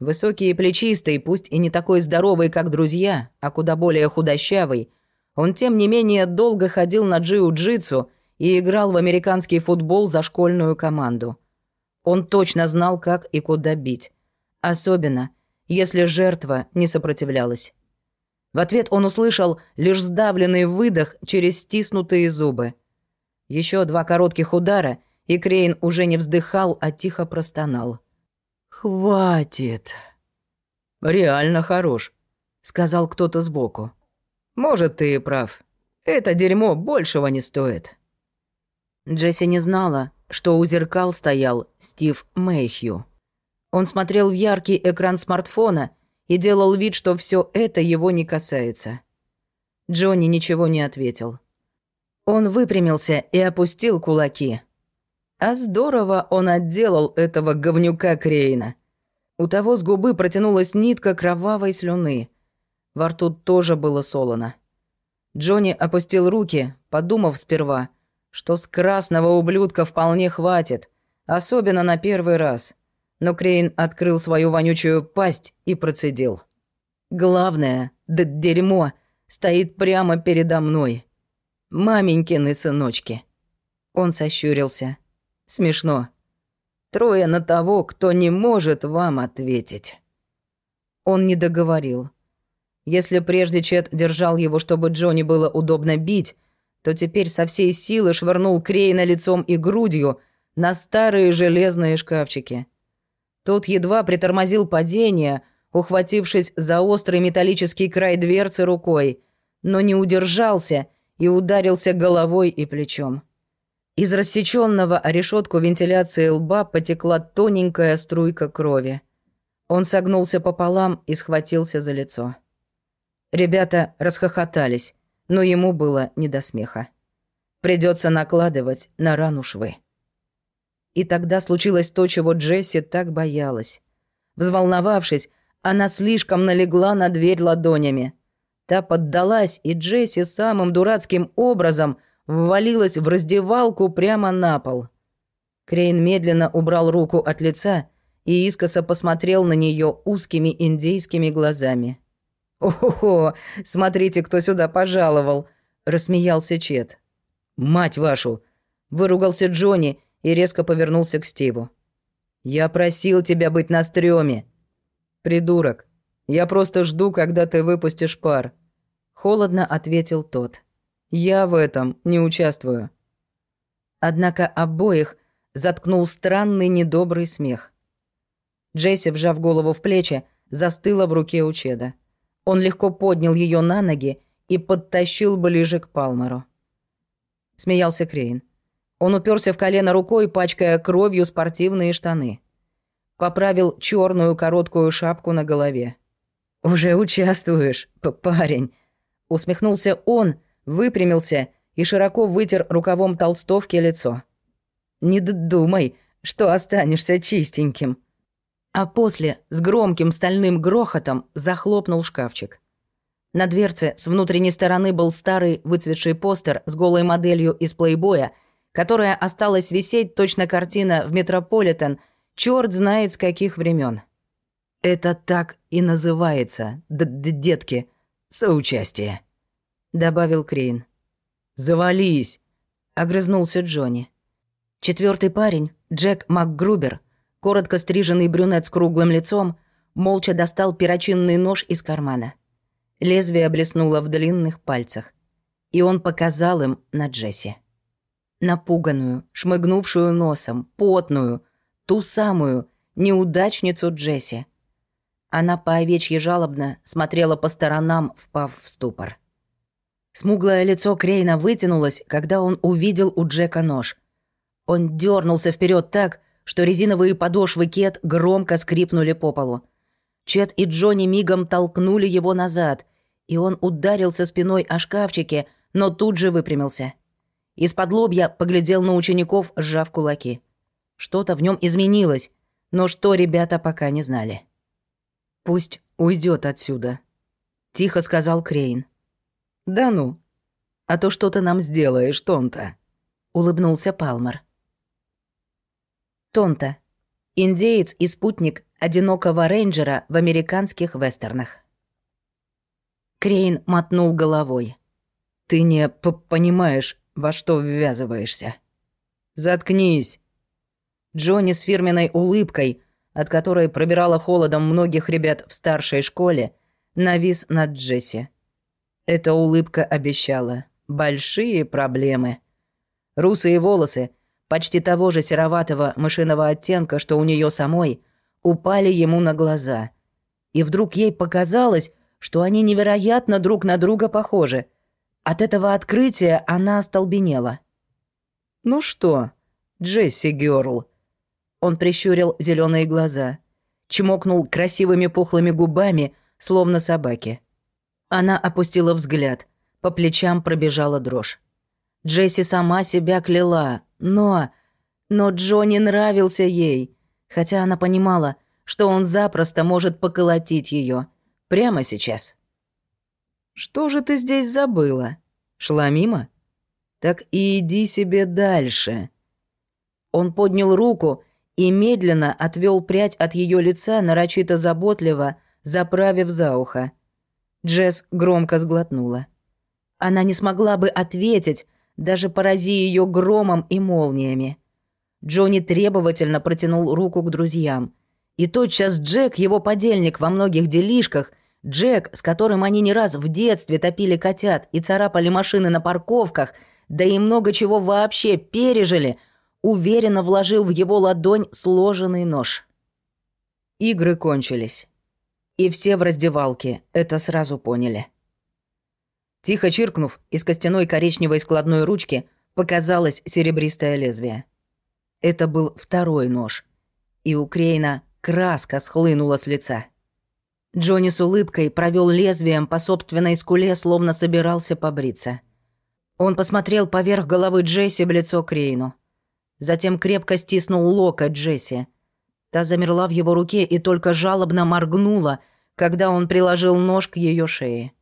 Высокий и плечистый, пусть и не такой здоровый, как друзья, а куда более худощавый, он, тем не менее, долго ходил на джиу-джитсу и играл в американский футбол за школьную команду – он точно знал, как и куда бить. Особенно, если жертва не сопротивлялась. В ответ он услышал лишь сдавленный выдох через стиснутые зубы. Еще два коротких удара, и Крейн уже не вздыхал, а тихо простонал. «Хватит!» «Реально хорош», — сказал кто-то сбоку. «Может, ты и прав. Это дерьмо большего не стоит». Джесси не знала, что у зеркал стоял Стив Мэйхью. Он смотрел в яркий экран смартфона и делал вид, что все это его не касается. Джонни ничего не ответил. Он выпрямился и опустил кулаки. А здорово он отделал этого говнюка Крейна. У того с губы протянулась нитка кровавой слюны. Во рту тоже было солоно. Джонни опустил руки, подумав сперва, что с красного ублюдка вполне хватит, особенно на первый раз. Но Крейн открыл свою вонючую пасть и процедил. Главное, да дерьмо, стоит прямо передо мной. Маменькины сыночки. Он сощурился. Смешно. Трое на того, кто не может вам ответить. Он не договорил. Если прежде Чет держал его, чтобы Джонни было удобно бить, то теперь со всей силы швырнул Крейна лицом и грудью на старые железные шкафчики. Тот едва притормозил падение, ухватившись за острый металлический край дверцы рукой, но не удержался и ударился головой и плечом. Из рассеченного о решетку вентиляции лба потекла тоненькая струйка крови. Он согнулся пополам и схватился за лицо. Ребята расхохотались, но ему было не до смеха. Придется накладывать на рану швы. И тогда случилось то, чего Джесси так боялась. Взволновавшись, она слишком налегла на дверь ладонями. Та поддалась, и Джесси самым дурацким образом ввалилась в раздевалку прямо на пол. Крейн медленно убрал руку от лица и искоса посмотрел на нее узкими индейскими глазами. «О-хо-хо, смотрите, кто сюда пожаловал!» — рассмеялся Чет. «Мать вашу!» — выругался Джонни и резко повернулся к Стиву. «Я просил тебя быть на стрёме!» «Придурок, я просто жду, когда ты выпустишь пар», — холодно ответил тот. «Я в этом не участвую». Однако обоих заткнул странный недобрый смех. Джесси, вжав голову в плечи, застыла в руке у Чеда. Он легко поднял ее на ноги и подтащил ближе к Палмеру. Смеялся Крейн. Он уперся в колено рукой, пачкая кровью спортивные штаны. Поправил черную короткую шапку на голове. «Уже участвуешь, парень!» Усмехнулся он, выпрямился и широко вытер рукавом толстовки лицо. «Не думай, что останешься чистеньким!» А после с громким стальным грохотом захлопнул шкафчик. На дверце с внутренней стороны был старый выцветший постер с голой моделью из плейбоя, которая осталась висеть точно картина в Метрополитен, черт знает с каких времен. «Это так и называется, д -д детки, соучастие», — добавил Крейн. «Завались», — огрызнулся Джонни. Четвертый парень, Джек МакГрубер, Коротко стриженный брюнет с круглым лицом молча достал перочинный нож из кармана. Лезвие блеснуло в длинных пальцах. И он показал им на Джесси. Напуганную, шмыгнувшую носом, потную, ту самую неудачницу Джесси. Она по овечьи жалобно смотрела по сторонам, впав в ступор. Смуглое лицо Крейна вытянулось, когда он увидел у Джека нож. Он дернулся вперед так, что резиновые подошвы Кет громко скрипнули по полу. Чет и Джонни мигом толкнули его назад, и он ударился спиной о шкафчике, но тут же выпрямился. Из-под лобья поглядел на учеников, сжав кулаки. Что-то в нем изменилось, но что ребята пока не знали. «Пусть уйдет отсюда», — тихо сказал Крейн. «Да ну, а то что ты нам сделаешь, Тонто», — улыбнулся Палмер. Тонто. Индеец и спутник одинокого рейнджера в американских вестернах. Крейн мотнул головой. «Ты не понимаешь, во что ввязываешься». «Заткнись!» Джонни с фирменной улыбкой, от которой пробирала холодом многих ребят в старшей школе, навис над Джесси. Эта улыбка обещала большие проблемы. Русые волосы почти того же сероватого мышиного оттенка, что у нее самой, упали ему на глаза. И вдруг ей показалось, что они невероятно друг на друга похожи. От этого открытия она остолбенела. «Ну что, Джесси Гёрл?» Он прищурил зеленые глаза, чмокнул красивыми пухлыми губами, словно собаки. Она опустила взгляд, по плечам пробежала дрожь. Джесси сама себя кляла, но... Но Джонни нравился ей, хотя она понимала, что он запросто может поколотить ее прямо сейчас. «Что же ты здесь забыла? Шла мимо? Так и иди себе дальше». Он поднял руку и медленно отвел прядь от ее лица нарочито заботливо, заправив за ухо. Джесс громко сглотнула. Она не смогла бы ответить, даже порази ее громом и молниями. Джонни требовательно протянул руку к друзьям. И тотчас Джек, его подельник во многих делишках, Джек, с которым они не раз в детстве топили котят и царапали машины на парковках, да и много чего вообще пережили, уверенно вложил в его ладонь сложенный нож. Игры кончились. И все в раздевалке это сразу поняли. Тихо чиркнув, из костяной коричневой складной ручки показалось серебристое лезвие. Это был второй нож. И у Крейна краска схлынула с лица. Джонни с улыбкой провел лезвием по собственной скуле, словно собирался побриться. Он посмотрел поверх головы Джесси в лицо Крейну. Затем крепко стиснул локоть Джесси. Та замерла в его руке и только жалобно моргнула, когда он приложил нож к ее шее.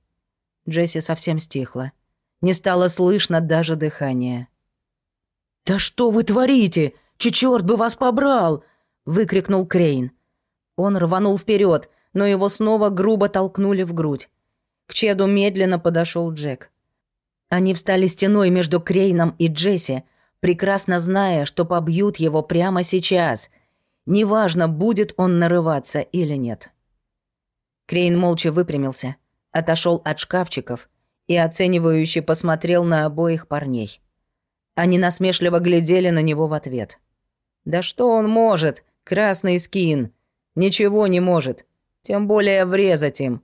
Джесси совсем стихла. Не стало слышно даже дыхания. «Да что вы творите? Че черт бы вас побрал!» — выкрикнул Крейн. Он рванул вперед, но его снова грубо толкнули в грудь. К Чеду медленно подошел Джек. Они встали стеной между Крейном и Джесси, прекрасно зная, что побьют его прямо сейчас. Неважно, будет он нарываться или нет. Крейн молча выпрямился, отошел от шкафчиков и оценивающе посмотрел на обоих парней. Они насмешливо глядели на него в ответ. «Да что он может? Красный скин. Ничего не может. Тем более врезать им.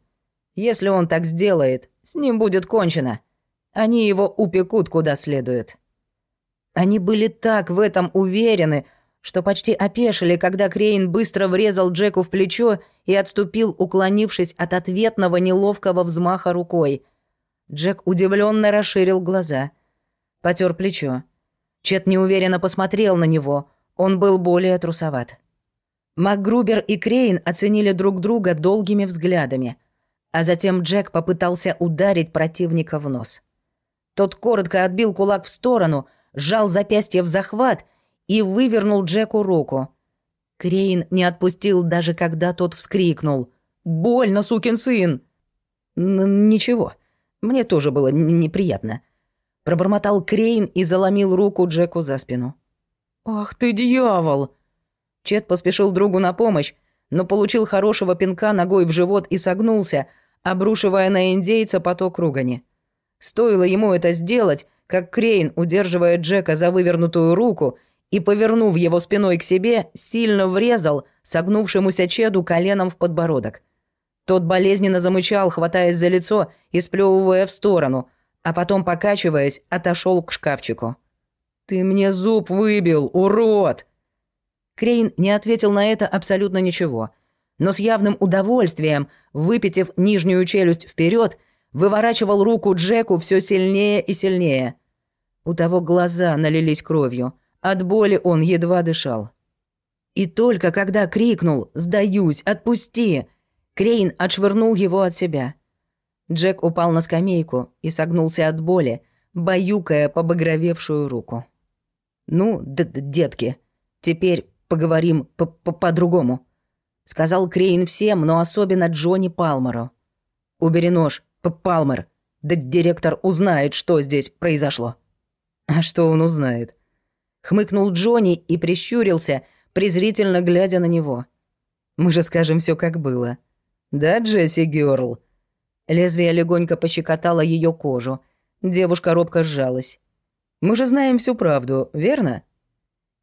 Если он так сделает, с ним будет кончено. Они его упекут куда следует». Они были так в этом уверены, что почти опешили, когда Крейн быстро врезал Джеку в плечо и отступил, уклонившись от ответного неловкого взмаха рукой. Джек удивленно расширил глаза. Потер плечо. Чет неуверенно посмотрел на него. Он был более трусоват. МакГрубер и Крейн оценили друг друга долгими взглядами, а затем Джек попытался ударить противника в нос. Тот коротко отбил кулак в сторону, сжал запястье в захват и вывернул Джеку руку. Крейн не отпустил, даже когда тот вскрикнул. «Больно, сукин сын!» «Ничего, мне тоже было неприятно». Пробормотал Крейн и заломил руку Джеку за спину. «Ах ты дьявол!» Чет поспешил другу на помощь, но получил хорошего пинка ногой в живот и согнулся, обрушивая на индейца поток ругани. Стоило ему это сделать, как Крейн, удерживая Джека за вывернутую руку и, повернув его спиной к себе, сильно врезал согнувшемуся Чеду коленом в подбородок. Тот болезненно замычал, хватаясь за лицо и сплевывая в сторону, а потом, покачиваясь, отошел к шкафчику. «Ты мне зуб выбил, урод!» Крейн не ответил на это абсолютно ничего, но с явным удовольствием, выпитив нижнюю челюсть вперед, выворачивал руку Джеку все сильнее и сильнее. У того глаза налились кровью, от боли он едва дышал. И только когда крикнул «Сдаюсь! Отпусти!», Крейн отшвырнул его от себя. Джек упал на скамейку и согнулся от боли, баюкая побагровевшую руку. «Ну, детки, теперь поговорим по-другому», — сказал Крейн всем, но особенно Джонни Палмеру. «Убери нож, П Палмер. Да директор узнает, что здесь произошло». «А что он узнает?» Хмыкнул Джонни и прищурился, презрительно глядя на него. «Мы же скажем все как было». «Да, Джесси Гёрл?» Лезвие легонько пощекотало ее кожу. Девушка робко сжалась. «Мы же знаем всю правду, верно?»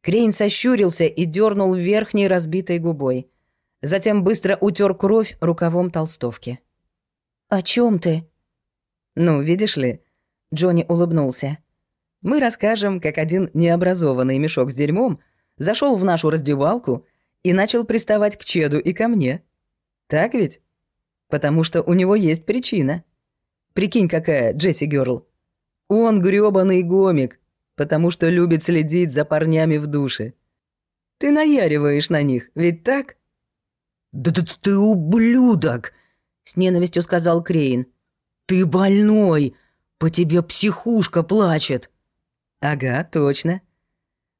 Крейн сощурился и дернул верхней разбитой губой. Затем быстро утер кровь рукавом толстовки. «О чем ты?» «Ну, видишь ли...» Джонни улыбнулся. «Мы расскажем, как один необразованный мешок с дерьмом зашел в нашу раздевалку и начал приставать к Чеду и ко мне. Так ведь? Потому что у него есть причина. Прикинь, какая, Джесси Гёрл. Он грёбаный гомик, потому что любит следить за парнями в душе. Ты наяриваешь на них, ведь так? «Да ты, ты ублюдок!» — с ненавистью сказал Крейн. «Ты больной! По тебе психушка плачет!» «Ага, точно.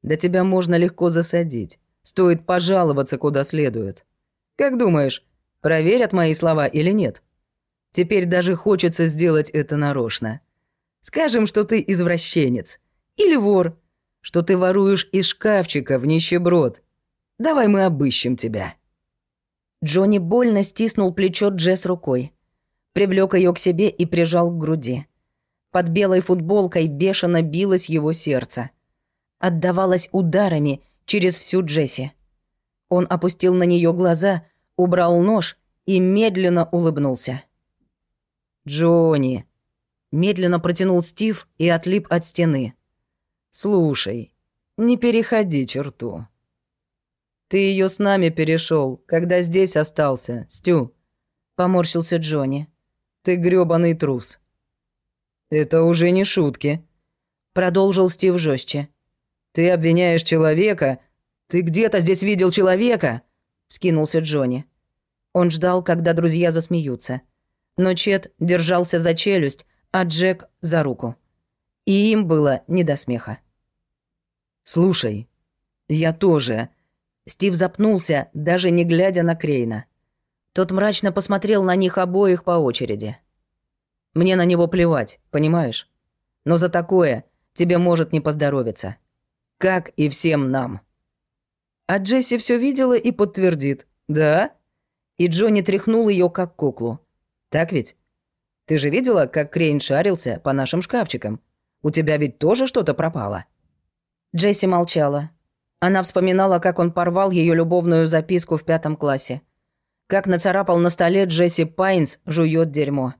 Да тебя можно легко засадить. Стоит пожаловаться куда следует. Как думаешь, Проверят мои слова или нет? Теперь даже хочется сделать это нарочно. Скажем, что ты извращенец. Или вор. Что ты воруешь из шкафчика в нищеброд. Давай мы обыщем тебя». Джонни больно стиснул плечо Джесс рукой. Привлек ее к себе и прижал к груди. Под белой футболкой бешено билось его сердце. Отдавалось ударами через всю Джесси. Он опустил на нее глаза, убрал нож и медленно улыбнулся. «Джонни!» Медленно протянул Стив и отлип от стены. «Слушай, не переходи черту. Ты ее с нами перешел, когда здесь остался, Стю», — поморщился Джонни. «Ты грёбаный трус». «Это уже не шутки», — продолжил Стив жестче. «Ты обвиняешь человека. Ты где-то здесь видел человека?» — вскинулся Джонни. Он ждал, когда друзья засмеются. Но Чет держался за челюсть, а Джек — за руку. И им было не до смеха. «Слушай, я тоже...» Стив запнулся, даже не глядя на Крейна. Тот мрачно посмотрел на них обоих по очереди. «Мне на него плевать, понимаешь? Но за такое тебе может не поздоровиться. Как и всем нам». А Джесси все видела и подтвердит. «Да?» И Джонни тряхнул ее как куклу. «Так ведь? Ты же видела, как Крейн шарился по нашим шкафчикам? У тебя ведь тоже что-то пропало?» Джесси молчала. Она вспоминала, как он порвал ее любовную записку в пятом классе. Как нацарапал на столе Джесси Пайнс жует дерьмо.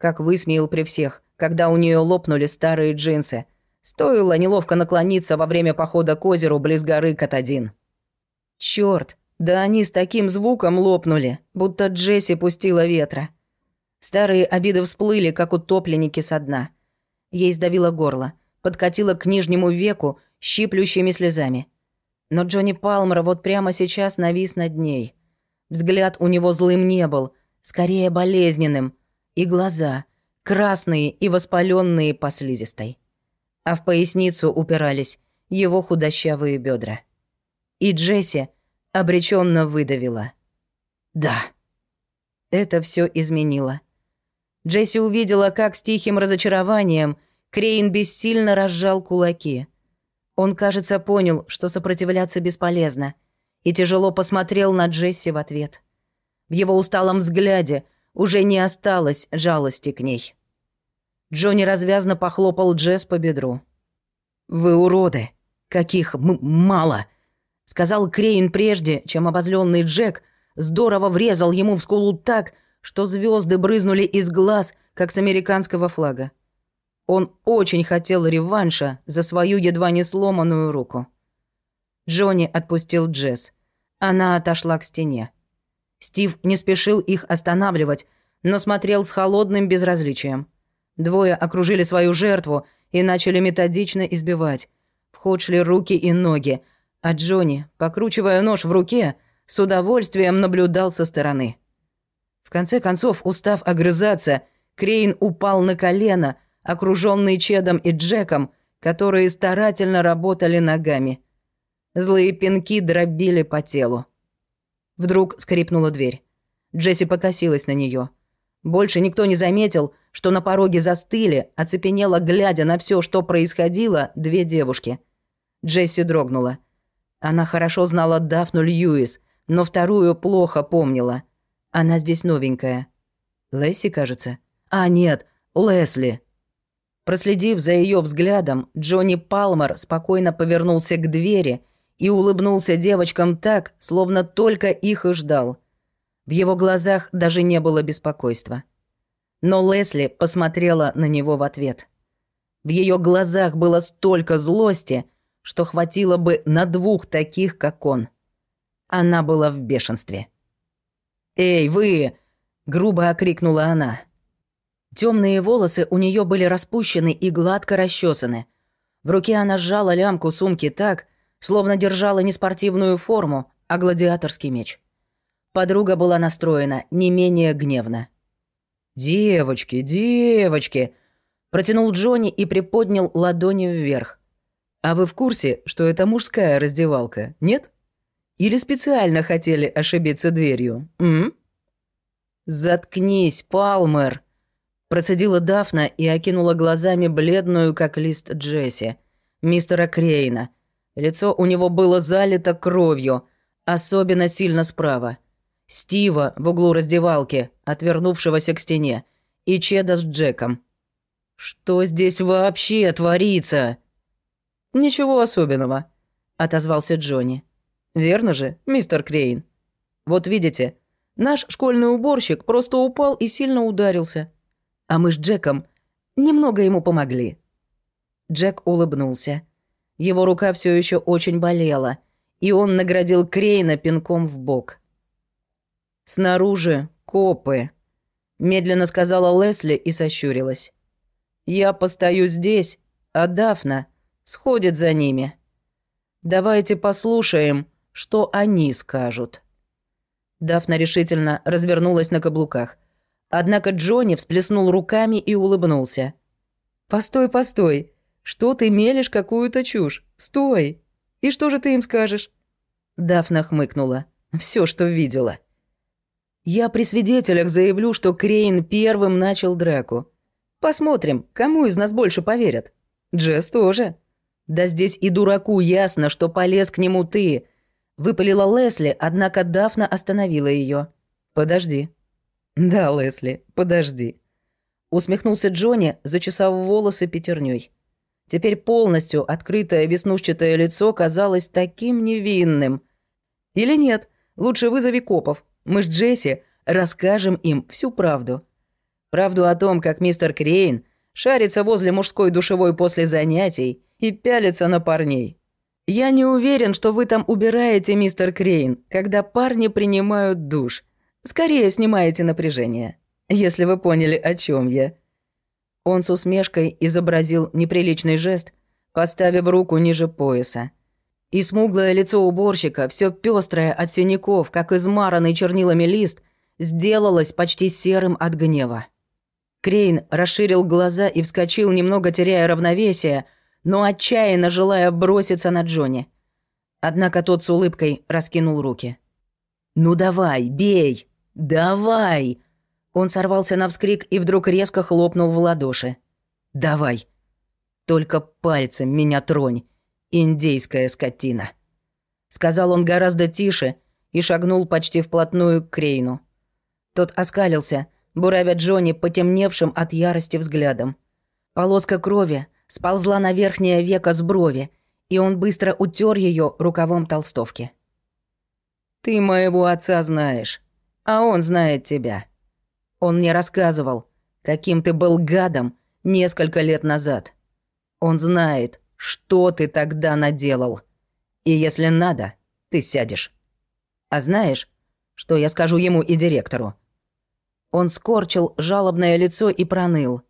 Как высмеял при всех, когда у нее лопнули старые джинсы. Стоило неловко наклониться во время похода к озеру близ горы Катадин. Черт, да они с таким звуком лопнули, будто Джесси пустила ветра. Старые обиды всплыли, как утопленники со дна. Ей сдавило горло, подкатило к нижнему веку щиплющими слезами. Но Джонни Палмер вот прямо сейчас навис над ней. Взгляд у него злым не был, скорее болезненным. И глаза, красные и воспаленные по слизистой. А в поясницу упирались его худощавые бедра. И Джесси обреченно выдавила. «Да». Это все изменило. Джесси увидела, как с тихим разочарованием Крейн бессильно разжал кулаки — он, кажется, понял, что сопротивляться бесполезно, и тяжело посмотрел на Джесси в ответ. В его усталом взгляде уже не осталось жалости к ней. Джонни развязно похлопал Джесс по бедру. «Вы уроды! Каких мало!» Сказал Крейн прежде, чем обозленный Джек здорово врезал ему в скулу так, что звезды брызнули из глаз, как с американского флага. Он очень хотел реванша за свою едва не сломанную руку. Джонни отпустил Джесс. Она отошла к стене. Стив не спешил их останавливать, но смотрел с холодным безразличием. Двое окружили свою жертву и начали методично избивать. В ход шли руки и ноги, а Джонни, покручивая нож в руке, с удовольствием наблюдал со стороны. В конце концов, устав огрызаться, Крейн упал на колено — окруженный Чедом и Джеком, которые старательно работали ногами. Злые пинки дробили по телу. Вдруг скрипнула дверь. Джесси покосилась на нее. Больше никто не заметил, что на пороге застыли, оцепенело, глядя на все, что происходило, две девушки. Джесси дрогнула. Она хорошо знала Дафну Льюис, но вторую плохо помнила. Она здесь новенькая. Лесси, кажется. А, нет, Лесли. Проследив за ее взглядом, Джонни Палмер спокойно повернулся к двери и улыбнулся девочкам так, словно только их и ждал. В его глазах даже не было беспокойства. Но Лесли посмотрела на него в ответ. В ее глазах было столько злости, что хватило бы на двух таких, как он. Она была в бешенстве. «Эй, вы!» — грубо окрикнула она. Темные волосы у нее были распущены и гладко расчесаны. В руке она сжала лямку сумки так, словно держала не спортивную форму, а гладиаторский меч. Подруга была настроена не менее гневно. «Девочки, девочки!» Протянул Джонни и приподнял ладони вверх. «А вы в курсе, что это мужская раздевалка, нет? Или специально хотели ошибиться дверью, м? «Заткнись, Палмер!» Процедила Дафна и окинула глазами бледную, как лист Джесси, мистера Крейна. Лицо у него было залито кровью, особенно сильно справа. Стива в углу раздевалки, отвернувшегося к стене, и Чеда с Джеком. «Что здесь вообще творится?» «Ничего особенного», — отозвался Джонни. «Верно же, мистер Крейн? Вот видите, наш школьный уборщик просто упал и сильно ударился а мы с Джеком немного ему помогли». Джек улыбнулся. Его рука все еще очень болела, и он наградил Крейна пинком в бок. «Снаружи копы», — медленно сказала Лесли и сощурилась. «Я постою здесь, а Дафна сходит за ними. Давайте послушаем, что они скажут». Дафна решительно развернулась на каблуках — Однако Джонни всплеснул руками и улыбнулся. «Постой, постой. Что ты мелешь какую-то чушь? Стой! И что же ты им скажешь?» Дафна хмыкнула. Все, что видела. «Я при свидетелях заявлю, что Крейн первым начал драку. Посмотрим, кому из нас больше поверят. Джесс тоже. Да здесь и дураку ясно, что полез к нему ты», — выпалила Лесли, однако Дафна остановила ее. «Подожди». «Да, Лесли, подожди». Усмехнулся Джонни, зачесав волосы пятерней. Теперь полностью открытое веснушчатое лицо казалось таким невинным. «Или нет, лучше вызови копов. Мы с Джесси расскажем им всю правду. Правду о том, как мистер Крейн шарится возле мужской душевой после занятий и пялится на парней. Я не уверен, что вы там убираете, мистер Крейн, когда парни принимают душ. Скорее снимаете напряжение, если вы поняли, о чем я». Он с усмешкой изобразил неприличный жест, поставив руку ниже пояса. И смуглое лицо уборщика, все пестрое от синяков, как измаранный чернилами лист, сделалось почти серым от гнева. Крейн расширил глаза и вскочил, немного теряя равновесие, но отчаянно желая броситься на Джонни. Однако тот с улыбкой раскинул руки. «Ну давай, бей!» «Давай!» Он сорвался на вскрик и вдруг резко хлопнул в ладоши. «Давай! Только пальцем меня тронь, индейская скотина!» Сказал он гораздо тише и шагнул почти вплотную к Крейну. Тот оскалился, буравя Джонни потемневшим от ярости взглядом. Полоска крови сползла на верхнее веко с брови, и он быстро утер ее рукавом толстовки. «Ты моего отца знаешь», а он знает тебя. Он мне рассказывал, каким ты был гадом несколько лет назад. Он знает, что ты тогда наделал. И если надо, ты сядешь. А знаешь, что я скажу ему и директору?» Он скорчил жалобное лицо и проныл.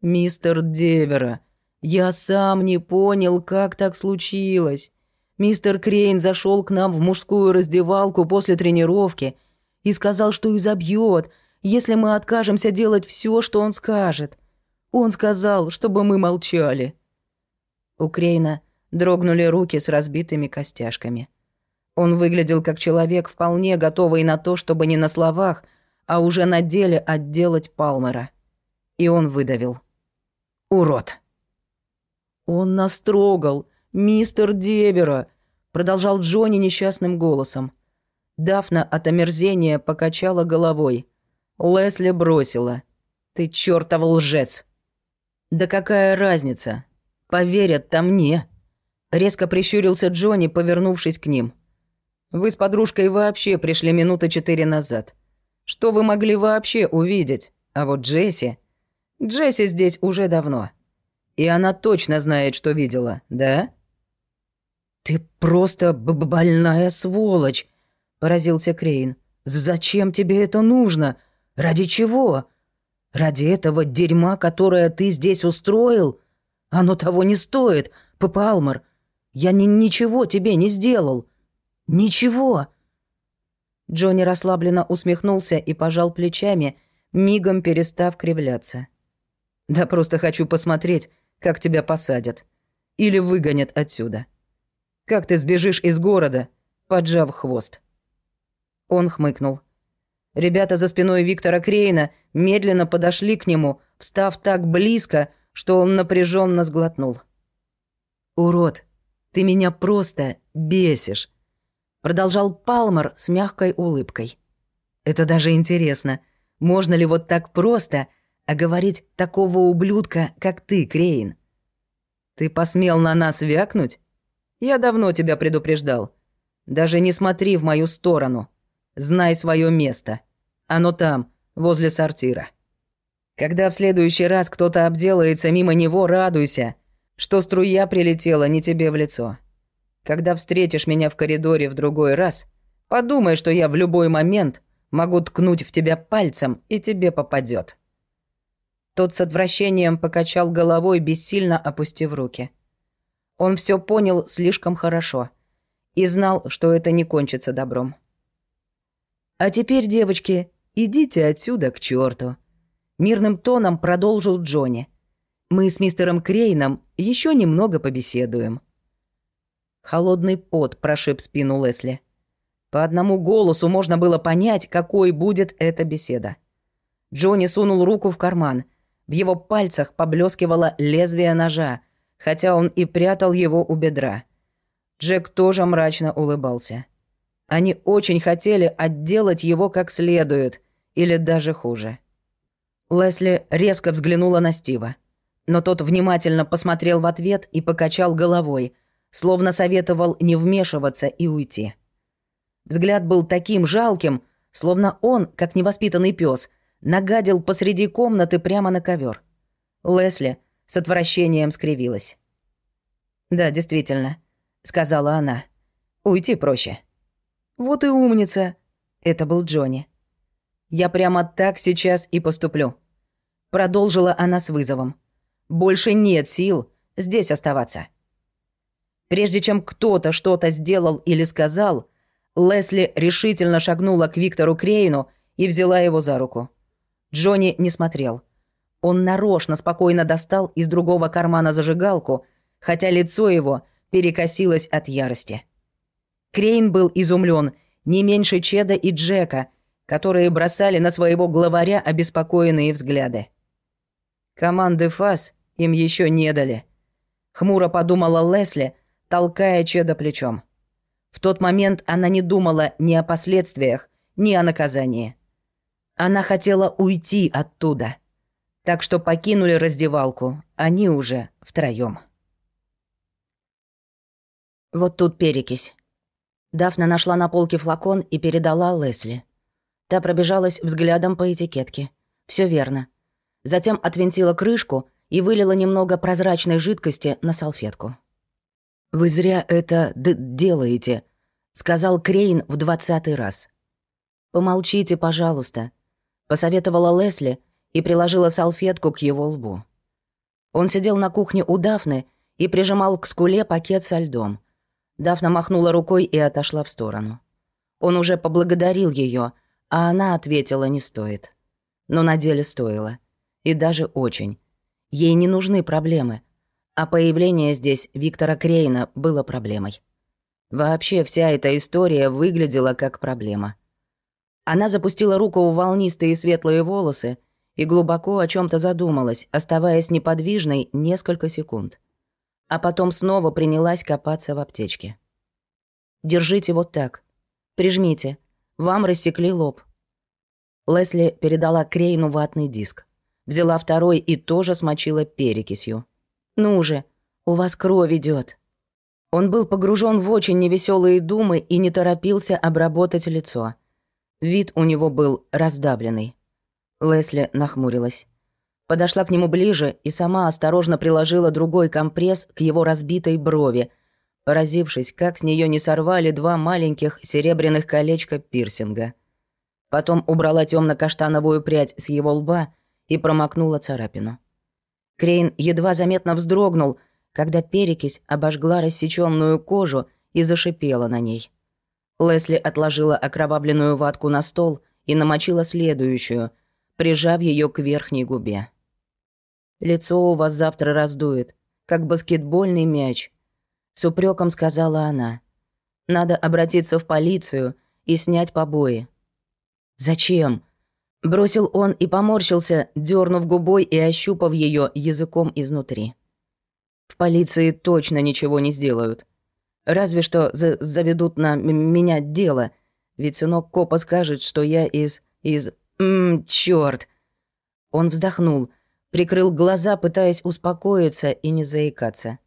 «Мистер Девера, я сам не понял, как так случилось. Мистер Крейн зашел к нам в мужскую раздевалку после тренировки — и сказал, что изобьет, если мы откажемся делать все, что он скажет. Он сказал, чтобы мы молчали». У Крейна дрогнули руки с разбитыми костяшками. Он выглядел как человек, вполне готовый на то, чтобы не на словах, а уже на деле отделать Палмера. И он выдавил. «Урод!» «Он нас трогал, мистер Дебера!» продолжал Джонни несчастным голосом. Дафна от омерзения покачала головой. Лесли бросила. «Ты чертов лжец!» «Да какая разница? Поверят-то мне!» Резко прищурился Джонни, повернувшись к ним. «Вы с подружкой вообще пришли минуты четыре назад. Что вы могли вообще увидеть? А вот Джесси... Джесси здесь уже давно. И она точно знает, что видела, да?» «Ты просто больная сволочь!» поразился Крейн. «Зачем тебе это нужно? Ради чего? Ради этого дерьма, которое ты здесь устроил? Оно того не стоит, Папа Я ни ничего тебе не сделал. Ничего!» Джонни расслабленно усмехнулся и пожал плечами, мигом перестав кривляться. «Да просто хочу посмотреть, как тебя посадят. Или выгонят отсюда. Как ты сбежишь из города, поджав хвост?» Он хмыкнул. Ребята за спиной Виктора Крейна медленно подошли к нему, встав так близко, что он напряженно сглотнул. «Урод, ты меня просто бесишь», — продолжал Палмер с мягкой улыбкой. «Это даже интересно, можно ли вот так просто оговорить такого ублюдка, как ты, Крейн? Ты посмел на нас вякнуть? Я давно тебя предупреждал. Даже не смотри в мою сторону. Знай свое место. Оно там, возле сортира. Когда в следующий раз кто-то обделается мимо него, радуйся, что струя прилетела не тебе в лицо. Когда встретишь меня в коридоре в другой раз, подумай, что я в любой момент могу ткнуть в тебя пальцем, и тебе попадет. Тот с отвращением покачал головой, бессильно опустив руки. Он все понял слишком хорошо и знал, что это не кончится добром. «А теперь, девочки, идите отсюда к черту. мирным тоном продолжил Джонни. «Мы с мистером Крейном еще немного побеседуем». Холодный пот прошиб спину Лесли. По одному голосу можно было понять, какой будет эта беседа. Джонни сунул руку в карман — в его пальцах поблескивало лезвие ножа, хотя он и прятал его у бедра. Джек тоже мрачно улыбался. Они очень хотели отделать его как следует, или даже хуже. Лесли резко взглянула на Стива. Но тот внимательно посмотрел в ответ и покачал головой, словно советовал не вмешиваться и уйти. Взгляд был таким жалким, словно он, как невоспитанный пес, нагадил посреди комнаты прямо на ковер. Лесли с отвращением скривилась. «Да, действительно», — сказала она. «Уйти проще». «Вот и умница», — это был Джонни. «Я прямо так сейчас и поступлю», — продолжила она с вызовом. «Больше нет сил здесь оставаться». Прежде чем кто-то что-то сделал или сказал, Лесли решительно шагнула к Виктору Крейну и взяла его за руку. Джонни не смотрел. Он нарочно спокойно достал из другого кармана зажигалку, хотя лицо его перекосилось от ярости. Крейн был изумлен не меньше Чеда и Джека, которые бросали на своего главаря обеспокоенные взгляды. Команды ФАС им еще не дали. Хмуро подумала Лесли, толкая Чеда плечом. В тот момент она не думала ни о последствиях, ни о наказании. Она хотела уйти оттуда. Так что покинули раздевалку. Они уже втроём. Вот тут перекись. Дафна нашла на полке флакон и передала Лесли. Та пробежалась взглядом по этикетке. Все верно. Затем отвинтила крышку и вылила немного прозрачной жидкости на салфетку. «Вы зря это делаете», — сказал Крейн в двадцатый раз. «Помолчите, пожалуйста», посоветовала Лесли и приложила салфетку к его лбу. Он сидел на кухне у Дафны и прижимал к скуле пакет со льдом. Дафна махнула рукой и отошла в сторону. Он уже поблагодарил ее, а она ответила «не стоит». Но на деле стоило. И даже очень. Ей не нужны проблемы. А появление здесь Виктора Крейна было проблемой. Вообще вся эта история выглядела как проблема. Она запустила руку в волнистые светлые волосы и глубоко о чем то задумалась, оставаясь неподвижной несколько секунд. А потом снова принялась копаться в аптечке. «Держите вот так. Прижмите. Вам рассекли лоб». Лесли передала Крейну ватный диск. Взяла второй и тоже смочила перекисью. «Ну же, у вас кровь идет. Он был погружен в очень невеселые думы и не торопился обработать лицо. Вид у него был раздавленный. Лесли нахмурилась. Подошла к нему ближе и сама осторожно приложила другой компресс к его разбитой брови, поразившись, как с нее не сорвали два маленьких серебряных колечка пирсинга. Потом убрала темно каштановую прядь с его лба и промокнула царапину. Крейн едва заметно вздрогнул, когда перекись обожгла рассеченную кожу и зашипела на ней. Лесли отложила окровавленную ватку на стол и намочила следующую, прижав ее к верхней губе. «Лицо у вас завтра раздует, как баскетбольный мяч», — с упреком сказала она. «Надо обратиться в полицию и снять побои». «Зачем?» Бросил он и поморщился, дернув губой и ощупав ее языком изнутри. В полиции точно ничего не сделают. Разве что за заведут на меня дело, ведь сынок копа скажет, что я из... из... Ммм, чёрт. Он вздохнул, прикрыл глаза, пытаясь успокоиться и не заикаться.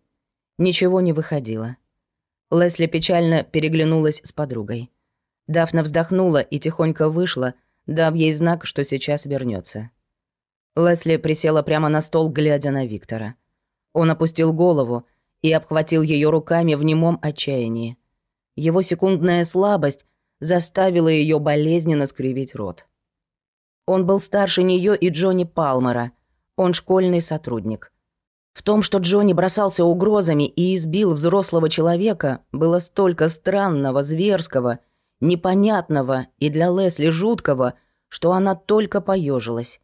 Ничего не выходило. Лесли печально переглянулась с подругой. Дафна вздохнула и тихонько вышла, дав ей знак, что сейчас вернется. Лесли присела прямо на стол, глядя на Виктора. Он опустил голову и обхватил ее руками в немом отчаянии. Его секундная слабость заставила ее болезненно скривить рот. Он был старше нее и Джонни Палмера. Он школьный сотрудник. В том, что Джонни бросался угрозами и избил взрослого человека, было столько странного, зверского — непонятного и для Лесли жуткого, что она только поежилась.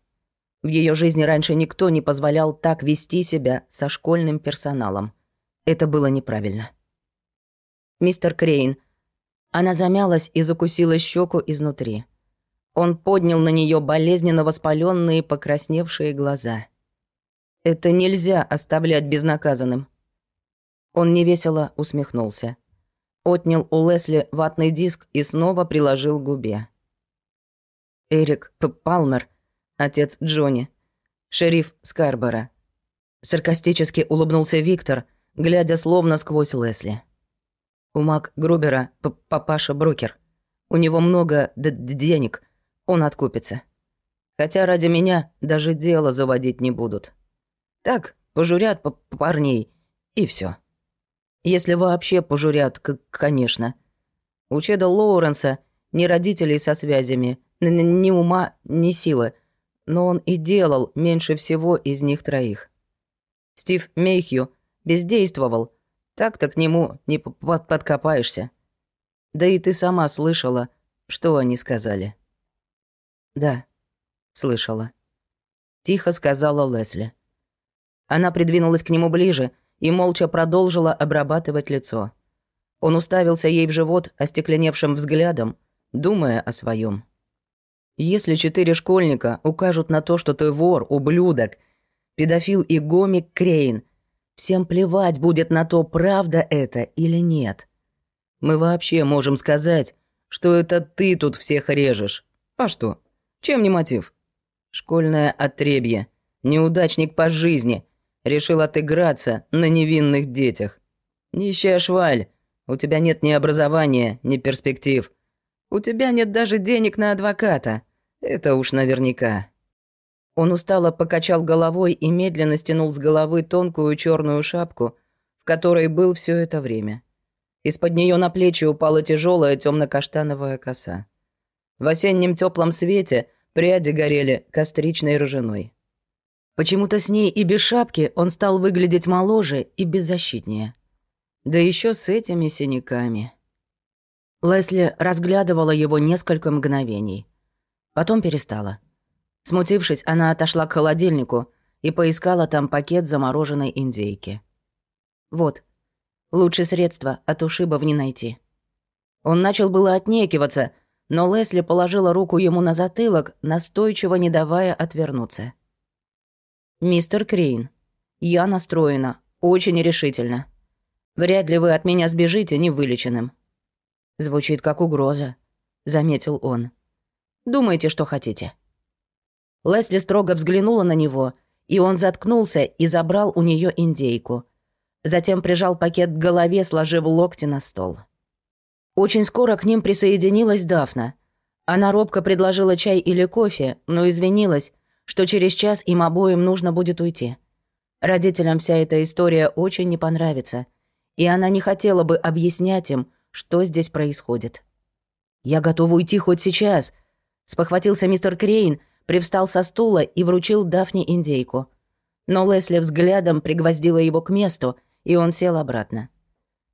В ее жизни раньше никто не позволял так вести себя со школьным персоналом. Это было неправильно. «Мистер Крейн». Она замялась и закусила щеку изнутри. Он поднял на нее болезненно воспаленные, покрасневшие глаза. «Это нельзя оставлять безнаказанным». Он невесело усмехнулся отнял у Лесли ватный диск и снова приложил к губе. «Эрик П. Палмер, отец Джонни, шериф Скарбора». Саркастически улыбнулся Виктор, глядя словно сквозь Лесли. «У Мак Грубера папаша брокер. У него много денег, он откупится. Хотя ради меня даже дело заводить не будут. Так, пожурят п парней, и все. Если вообще пожурят, конечно. У Чеда Лоуренса ни родителей со связями, ни ума, ни силы. Но он и делал меньше всего из них троих. Стив Мейхью бездействовал. Так-то к нему не подкопаешься. Да и ты сама слышала, что они сказали. Да, слышала. Тихо сказала Лесли. Она придвинулась к нему ближе и молча продолжила обрабатывать лицо. Он уставился ей в живот остекленевшим взглядом, думая о своем. «Если четыре школьника укажут на то, что ты вор, ублюдок, педофил и гомик Крейн, всем плевать будет на то, правда это или нет. Мы вообще можем сказать, что это ты тут всех режешь. А что? Чем не мотив? Школьное отребье, неудачник по жизни, Решил отыграться на невинных детях. Нищая шваль, у тебя нет ни образования, ни перспектив. У тебя нет даже денег на адвоката. Это уж наверняка. Он устало покачал головой и медленно стянул с головы тонкую черную шапку, в которой был все это время. Из-под нее на плечи упала тяжелая темно-каштановая коса. В осеннем теплом свете пряди горели костричной ржаной. Почему-то с ней и без шапки он стал выглядеть моложе и беззащитнее. Да еще с этими синяками. Лесли разглядывала его несколько мгновений. Потом перестала. Смутившись, она отошла к холодильнику и поискала там пакет замороженной индейки. Вот, лучше средства от ушибов не найти. Он начал было отнекиваться, но Лесли положила руку ему на затылок, настойчиво не давая отвернуться. «Мистер Крейн, я настроена, очень решительно. Вряд ли вы от меня сбежите невылеченным». «Звучит как угроза», — заметил он. «Думайте, что хотите». Лесли строго взглянула на него, и он заткнулся и забрал у нее индейку. Затем прижал пакет к голове, сложив локти на стол. Очень скоро к ним присоединилась Дафна. Она робко предложила чай или кофе, но извинилась, что через час им обоим нужно будет уйти. Родителям вся эта история очень не понравится, и она не хотела бы объяснять им, что здесь происходит. «Я готова уйти хоть сейчас», — спохватился мистер Крейн, привстал со стула и вручил Дафне индейку. Но Лесли взглядом пригвоздила его к месту, и он сел обратно.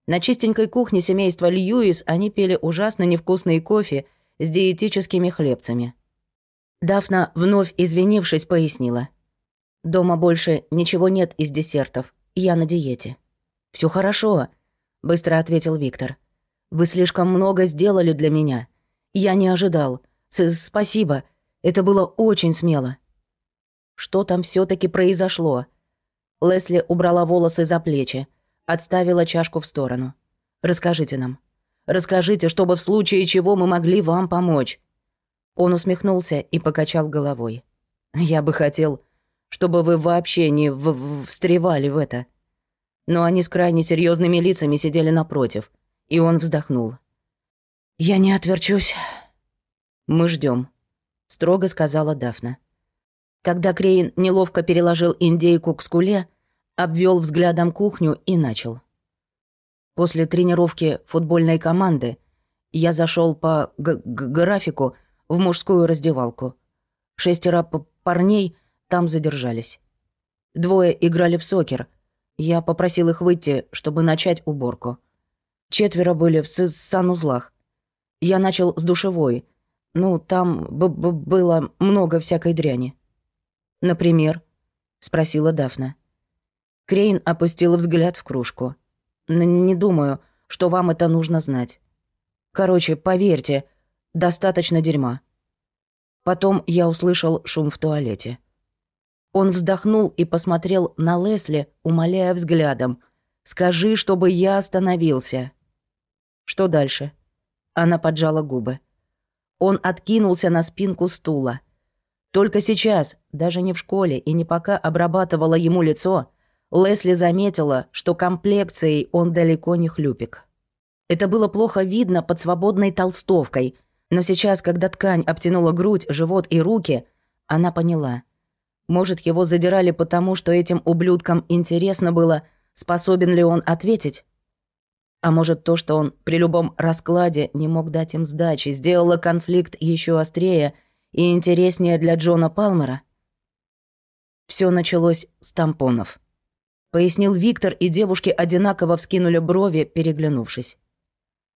На чистенькой кухне семейства Льюис они пили ужасно невкусный кофе с диетическими хлебцами. Дафна, вновь извинившись, пояснила. «Дома больше ничего нет из десертов. Я на диете». Все хорошо», — быстро ответил Виктор. «Вы слишком много сделали для меня. Я не ожидал. С «Спасибо. Это было очень смело». Что там все таки произошло? Лесли убрала волосы за плечи, отставила чашку в сторону. «Расскажите нам. Расскажите, чтобы в случае чего мы могли вам помочь». Он усмехнулся и покачал головой. «Я бы хотел, чтобы вы вообще не в -в встревали в это». Но они с крайне серьезными лицами сидели напротив, и он вздохнул. «Я не отверчусь». «Мы ждем, строго сказала Дафна. Тогда Крейн неловко переложил индейку к скуле, обвел взглядом кухню и начал. После тренировки футбольной команды я зашел по графику в мужскую раздевалку. Шестеро парней там задержались. Двое играли в сокер. Я попросил их выйти, чтобы начать уборку. Четверо были в санузлах. Я начал с душевой. Ну, там было много всякой дряни. «Например?» — спросила Дафна. Крейн опустил взгляд в кружку. «Не думаю, что вам это нужно знать. Короче, поверьте, достаточно дерьма». Потом я услышал шум в туалете. Он вздохнул и посмотрел на Лесли, умоляя взглядом. «Скажи, чтобы я остановился». «Что дальше?» Она поджала губы. Он откинулся на спинку стула. Только сейчас, даже не в школе и не пока обрабатывала ему лицо, Лесли заметила, что комплекцией он далеко не хлюпик. Это было плохо видно под свободной толстовкой, но сейчас, когда ткань обтянула грудь, живот и руки, она поняла. Может, его задирали потому, что этим ублюдкам интересно было, способен ли он ответить? А может, то, что он при любом раскладе не мог дать им сдачи, сделало конфликт еще острее – и интереснее для Джона Палмера. Все началось с тампонов. Пояснил Виктор, и девушки одинаково вскинули брови, переглянувшись.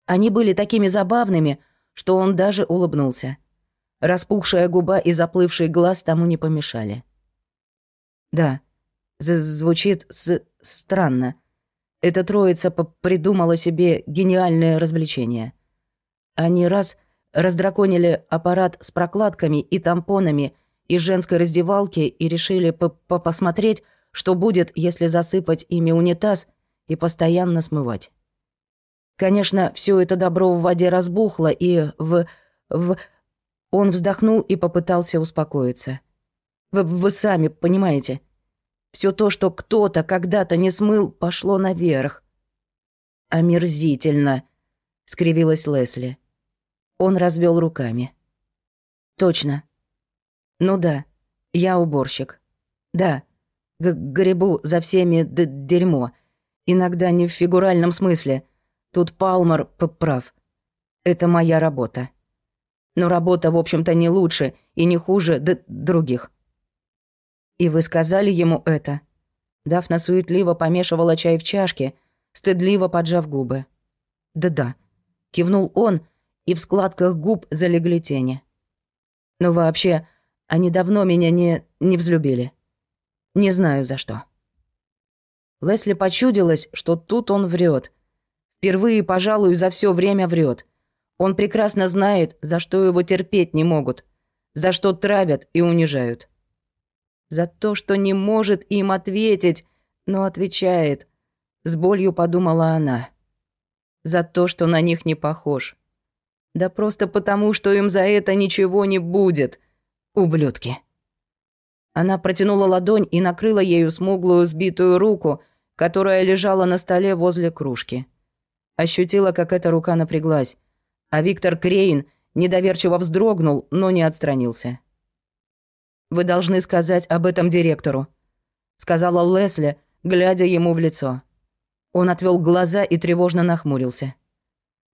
Они были такими забавными, что он даже улыбнулся. Распухшая губа и заплывший глаз тому не помешали. Да, звучит с странно. Эта троица придумала себе гениальное развлечение. Они раз — раздраконили аппарат с прокладками и тампонами из женской раздевалки и решили по -по посмотреть, что будет, если засыпать ими унитаз и постоянно смывать. Конечно, все это добро в воде разбухло, и в... в... Он вздохнул и попытался успокоиться. Вы, вы сами понимаете. Все то, что кто-то когда-то не смыл, пошло наверх. «Омерзительно», — скривилась Лесли. Он развел руками. Точно. Ну да, я уборщик. Да, г гребу за всеми дерьмо. Иногда не в фигуральном смысле. Тут Палмер прав. Это моя работа. Но работа, в общем-то, не лучше и не хуже других. И вы сказали ему это? Дафна суетливо помешивала чай в чашке, стыдливо поджав губы. «Да-да», — кивнул он, и в складках губ залегли тени. Но вообще, они давно меня не... не взлюбили. Не знаю за что. Лесли почудилось, что тут он врет. Впервые, пожалуй, за все время врет. Он прекрасно знает, за что его терпеть не могут, за что травят и унижают. За то, что не может им ответить, но отвечает. С болью подумала она. За то, что на них не похож. Да просто потому, что им за это ничего не будет. Ублюдки. Она протянула ладонь и накрыла ею смуглую сбитую руку, которая лежала на столе возле кружки. Ощутила, как эта рука напряглась, а Виктор Крейн недоверчиво вздрогнул, но не отстранился. «Вы должны сказать об этом директору», — сказала Лесли, глядя ему в лицо. Он отвел глаза и тревожно нахмурился.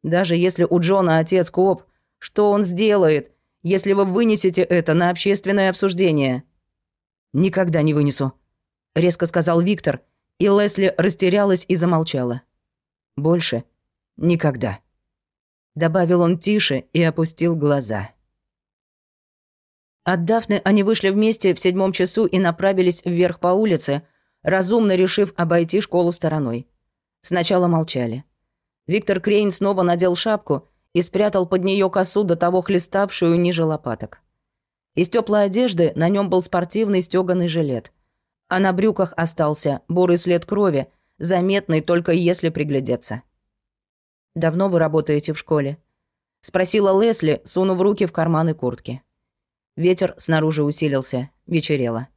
Даже если у Джона отец коп, что он сделает, если вы вынесете это на общественное обсуждение? Никогда не вынесу, резко сказал Виктор, и Лесли растерялась и замолчала. Больше никогда. Добавил он тише и опустил глаза. От Дафны они вышли вместе в седьмом часу и направились вверх по улице, разумно решив обойти школу стороной. Сначала молчали. Виктор Крейн снова надел шапку и спрятал под нее косу до того хлеставшую ниже лопаток. Из теплой одежды на нем был спортивный стеганый жилет, а на брюках остался бурый след крови, заметный только если приглядеться. «Давно вы работаете в школе?» — спросила Лесли, сунув руки в карманы куртки. Ветер снаружи усилился, вечерело.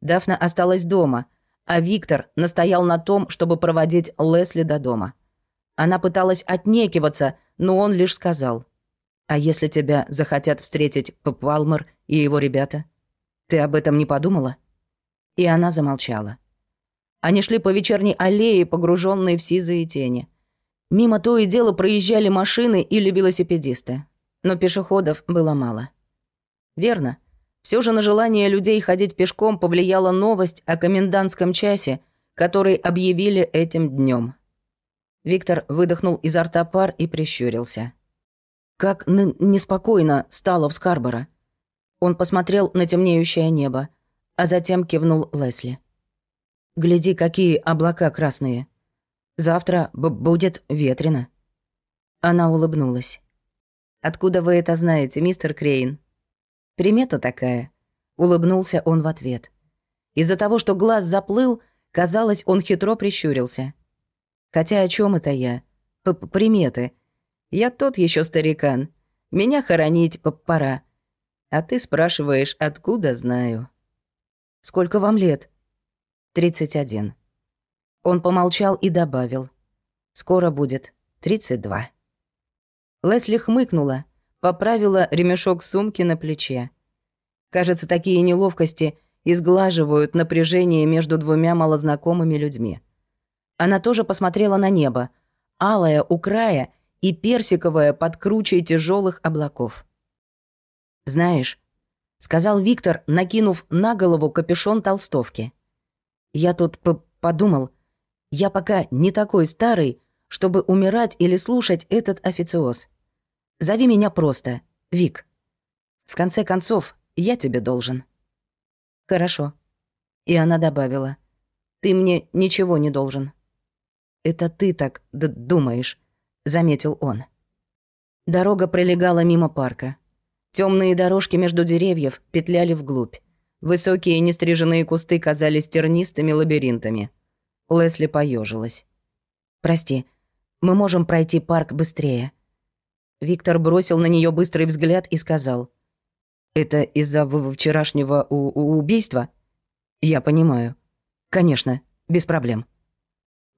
Дафна осталась дома, а Виктор настоял на том, чтобы проводить Лесли до дома. Она пыталась отнекиваться, но он лишь сказал. «А если тебя захотят встретить Поп Валмер и его ребята? Ты об этом не подумала?» И она замолчала. Они шли по вечерней аллее, погруженной в сизые тени. Мимо то и дело проезжали машины или велосипедисты. Но пешеходов было мало. Верно. Все же на желание людей ходить пешком повлияла новость о комендантском часе, который объявили этим днем. Виктор выдохнул изо рта пар и прищурился. Как неспокойно стало в Скарборо. Он посмотрел на темнеющее небо, а затем кивнул Лесли. «Гляди, какие облака красные. Завтра будет ветрено». Она улыбнулась. «Откуда вы это знаете, мистер Крейн?» «Примета такая», — улыбнулся он в ответ. Из-за того, что глаз заплыл, казалось, он хитро прищурился. Хотя о чем это я? П Приметы. Я тот еще старикан. Меня хоронить пора. А ты спрашиваешь, откуда знаю. Сколько вам лет? Тридцать один. Он помолчал и добавил. Скоро будет тридцать два. Лесли хмыкнула, поправила ремешок сумки на плече. Кажется, такие неловкости изглаживают напряжение между двумя малознакомыми людьми. Она тоже посмотрела на небо, алое у края и персиковое под кручей тяжелых облаков. «Знаешь», — сказал Виктор, накинув на голову капюшон толстовки. «Я тут подумал, я пока не такой старый, чтобы умирать или слушать этот официоз. Зови меня просто Вик. В конце концов, я тебе должен». «Хорошо». И она добавила, «Ты мне ничего не должен». «Это ты так думаешь», — заметил он. Дорога пролегала мимо парка. Темные дорожки между деревьев петляли вглубь. Высокие нестриженные кусты казались тернистыми лабиринтами. Лесли поежилась. «Прости, мы можем пройти парк быстрее». Виктор бросил на нее быстрый взгляд и сказал. «Это из-за вчерашнего убийства?» «Я понимаю. Конечно, без проблем».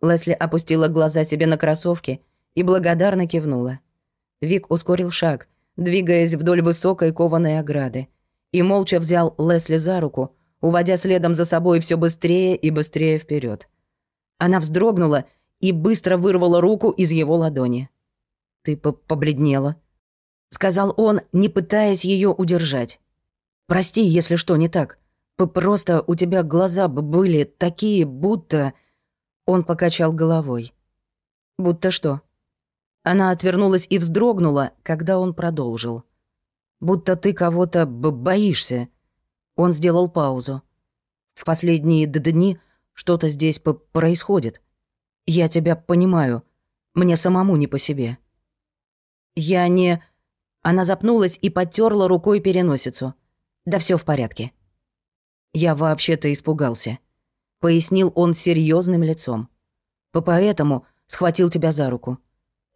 Лесли опустила глаза себе на кроссовки и благодарно кивнула. Вик ускорил шаг, двигаясь вдоль высокой кованой ограды, и молча взял Лесли за руку, уводя следом за собой все быстрее и быстрее вперед. Она вздрогнула и быстро вырвала руку из его ладони. «Ты по побледнела», — сказал он, не пытаясь ее удержать. «Прости, если что не так. П Просто у тебя глаза были такие, будто...» Он покачал головой. «Будто что?» Она отвернулась и вздрогнула, когда он продолжил. «Будто ты кого-то боишься». Он сделал паузу. «В последние дни что-то здесь происходит. Я тебя понимаю. Мне самому не по себе». «Я не...» Она запнулась и потерла рукой переносицу. «Да все в порядке». «Я вообще-то испугался», — пояснил он серьезным лицом. «Поэтому схватил тебя за руку.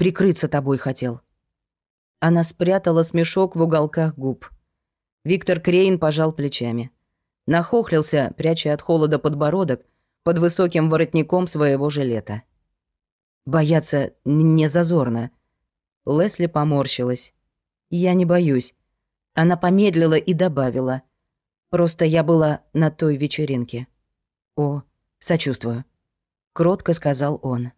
Прикрыться тобой хотел». Она спрятала смешок в уголках губ. Виктор Крейн пожал плечами. Нахохлился, пряча от холода подбородок, под высоким воротником своего жилета. «Бояться не зазорно». Лесли поморщилась. «Я не боюсь». Она помедлила и добавила. «Просто я была на той вечеринке». «О, сочувствую», — кротко сказал он.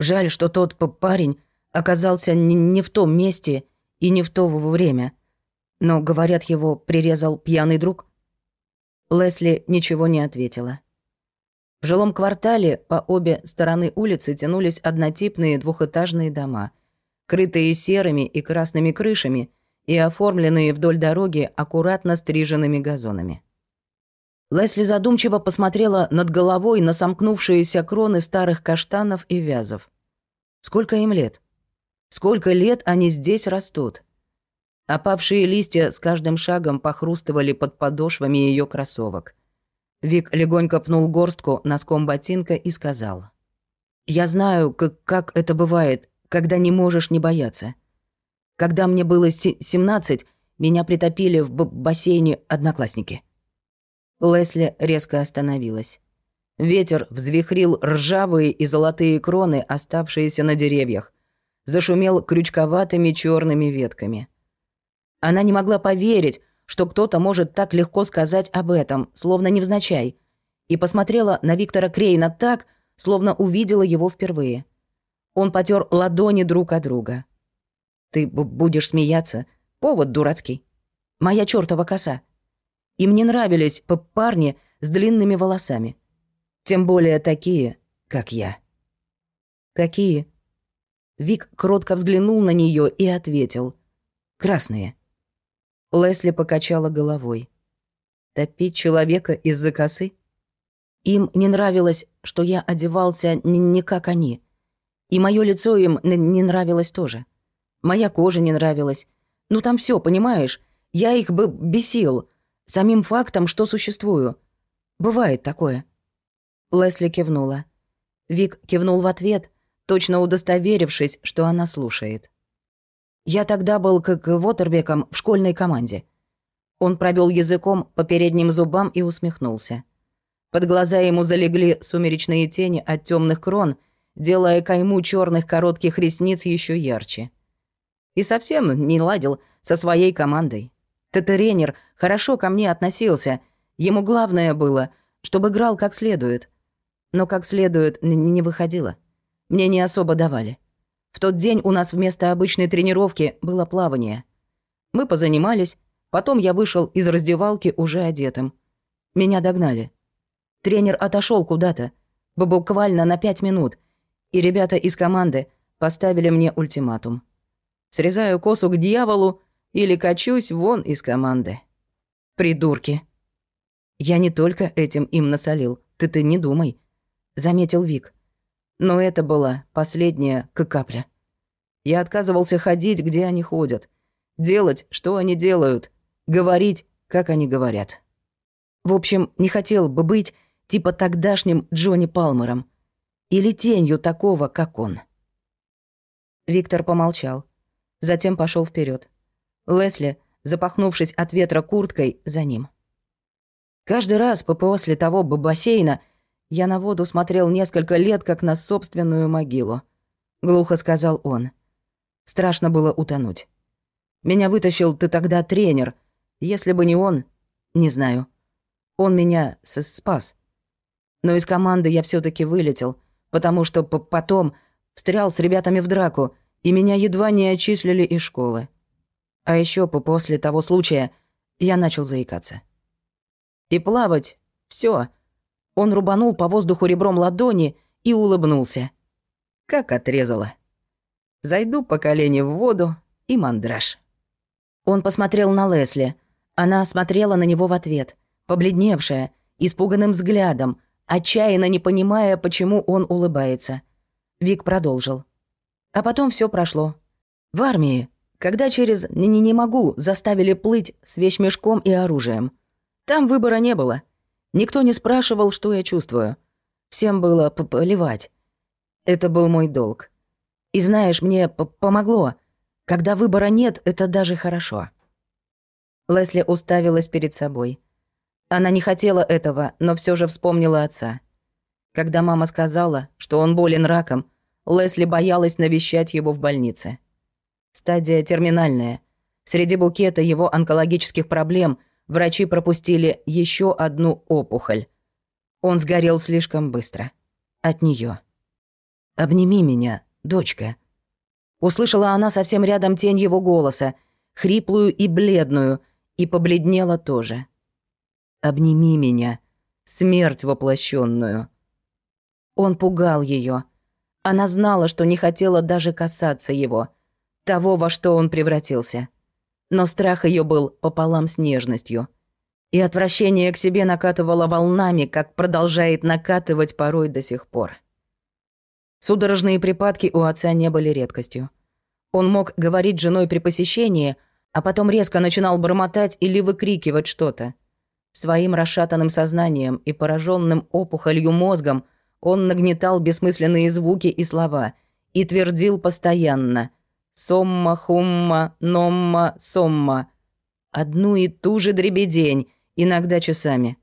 «Жаль, что тот парень оказался не, в том месте и не в то время. Но, говорят, его прирезал пьяный друг». Лесли ничего не ответила. В жилом квартале по обе стороны улицы тянулись однотипные двухэтажные дома, крытые серыми и красными крышами и оформленные вдоль дороги аккуратно стриженными газонами. Лесли задумчиво посмотрела над головой на сомкнувшиеся кроны старых каштанов и вязов. Сколько им лет? Сколько лет они здесь растут? Опавшие листья с каждым шагом похрустывали под подошвами ее кроссовок. Вик легонько пнул горстку носком ботинка и сказал. «Я знаю, как, как это бывает, когда не можешь не бояться. Когда мне было 17, меня притопили в бассейне одноклассники». Лесли резко остановилась. Ветер взвихрил ржавые и золотые кроны, оставшиеся на деревьях. Зашумел крючковатыми черными ветками. Она не могла поверить, что кто-то может так легко сказать об этом, словно невзначай, и посмотрела на Виктора Крейна так, словно увидела его впервые. Он потер ладони друг от друга. «Ты будешь смеяться? Повод дурацкий. Моя чертова коса. И мне нравились парни с длинными волосами. Тем более такие, как я». «Какие?» Вик кротко взглянул на нее и ответил. «Красные». Лесли покачала головой. Топить человека из-за косы? Им не нравилось, что я одевался не как они. И мое лицо им не нравилось тоже. Моя кожа не нравилась. Ну там все, понимаешь? Я их бы бесил. Самим фактом, что существую. Бывает такое. Лесли кивнула. Вик кивнул в ответ, точно удостоверившись, что она слушает. Я тогда был как Вотербеком в школьной команде. Он провел языком по передним зубам и усмехнулся. Под глаза ему залегли сумеречные тени от темных крон, делая кайму черных коротких ресниц еще ярче. И совсем не ладил со своей командой. Тренер хорошо ко мне относился. Ему главное было, чтобы играл как следует. Но как следует не выходило. Мне не особо давали. В тот день у нас вместо обычной тренировки было плавание. Мы позанимались, потом я вышел из раздевалки уже одетым. Меня догнали. Тренер отошел куда-то, буквально на пять минут, и ребята из команды поставили мне ультиматум. Срезаю косу к дьяволу или качусь вон из команды. Придурки. Я не только этим им насолил, ты-ты не думай, заметил Вик. Но это была последняя капля. Я отказывался ходить, где они ходят, делать, что они делают, говорить, как они говорят. В общем, не хотел бы быть типа тогдашним Джонни Палмером или тенью такого, как он. Виктор помолчал, затем пошел вперед. Лесли, запахнувшись от ветра курткой, за ним. Каждый раз после того бассейна я на воду смотрел несколько лет, как на собственную могилу. Глухо сказал он. Страшно было утонуть. Меня вытащил ты тогда тренер. Если бы не он, не знаю. Он меня спас. Но из команды я все таки вылетел, потому что потом встрял с ребятами в драку, и меня едва не отчислили из школы. А еще после того случая я начал заикаться. И плавать — все. Он рубанул по воздуху ребром ладони и улыбнулся. Как отрезало. Зайду по колени в воду и мандраж. Он посмотрел на Лесли. Она смотрела на него в ответ, побледневшая, испуганным взглядом, отчаянно не понимая, почему он улыбается. Вик продолжил. А потом все прошло. В армии, когда через «не, не могу» заставили плыть с вещмешком и оружием. Там выбора не было. Никто не спрашивал, что я чувствую. Всем было поливать. Это был мой долг. И знаешь, мне помогло. Когда выбора нет, это даже хорошо. Лесли уставилась перед собой. Она не хотела этого, но все же вспомнила отца. Когда мама сказала, что он болен раком, Лесли боялась навещать его в больнице. Стадия терминальная. Среди букета его онкологических проблем – Врачи пропустили еще одну опухоль. Он сгорел слишком быстро. От нее. «Обними меня, дочка». Услышала она совсем рядом тень его голоса, хриплую и бледную, и побледнела тоже. «Обними меня, смерть воплощенную. Он пугал ее. Она знала, что не хотела даже касаться его, того, во что он превратился но страх ее был пополам с нежностью. И отвращение к себе накатывало волнами, как продолжает накатывать порой до сих пор. Судорожные припадки у отца не были редкостью. Он мог говорить женой при посещении, а потом резко начинал бормотать или выкрикивать что-то. Своим расшатанным сознанием и пораженным опухолью мозгом он нагнетал бессмысленные звуки и слова и твердил постоянно «Сомма, хумма, номма, сомма». Одну и ту же дребедень, иногда часами.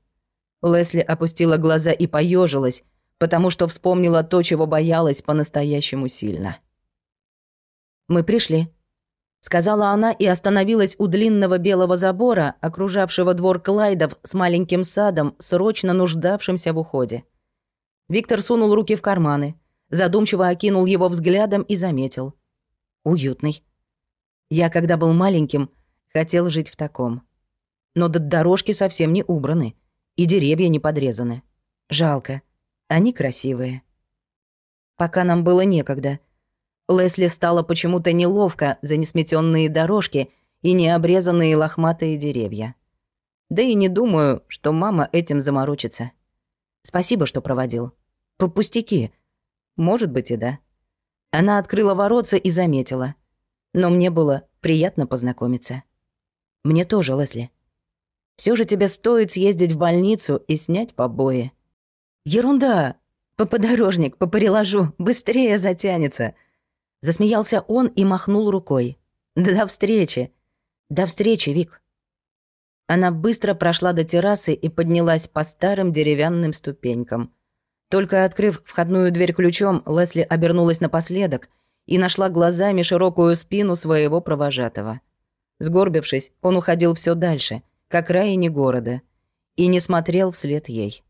Лесли опустила глаза и поежилась, потому что вспомнила то, чего боялась по-настоящему сильно. «Мы пришли», — сказала она и остановилась у длинного белого забора, окружавшего двор Клайдов с маленьким садом, срочно нуждавшимся в уходе. Виктор сунул руки в карманы, задумчиво окинул его взглядом и заметил. «Уютный. Я, когда был маленьким, хотел жить в таком. Но до дорожки совсем не убраны, и деревья не подрезаны. Жалко. Они красивые. Пока нам было некогда. Лесли стало почему-то неловко за несметенные дорожки и необрезанные лохматые деревья. Да и не думаю, что мама этим заморочится. Спасибо, что проводил. По пустяки. Может быть и да. Она открыла воротца и заметила. Но мне было приятно познакомиться. Мне тоже, Лесли. Все же тебе стоит съездить в больницу и снять побои. «Ерунда! Поподорожник, попореложу, быстрее затянется!» Засмеялся он и махнул рукой. «До встречи! До встречи, Вик!» Она быстро прошла до террасы и поднялась по старым деревянным ступенькам. Только открыв входную дверь ключом, Лесли обернулась напоследок и нашла глазами широкую спину своего провожатого. Сгорбившись, он уходил все дальше, к окраине города, и не смотрел вслед ей.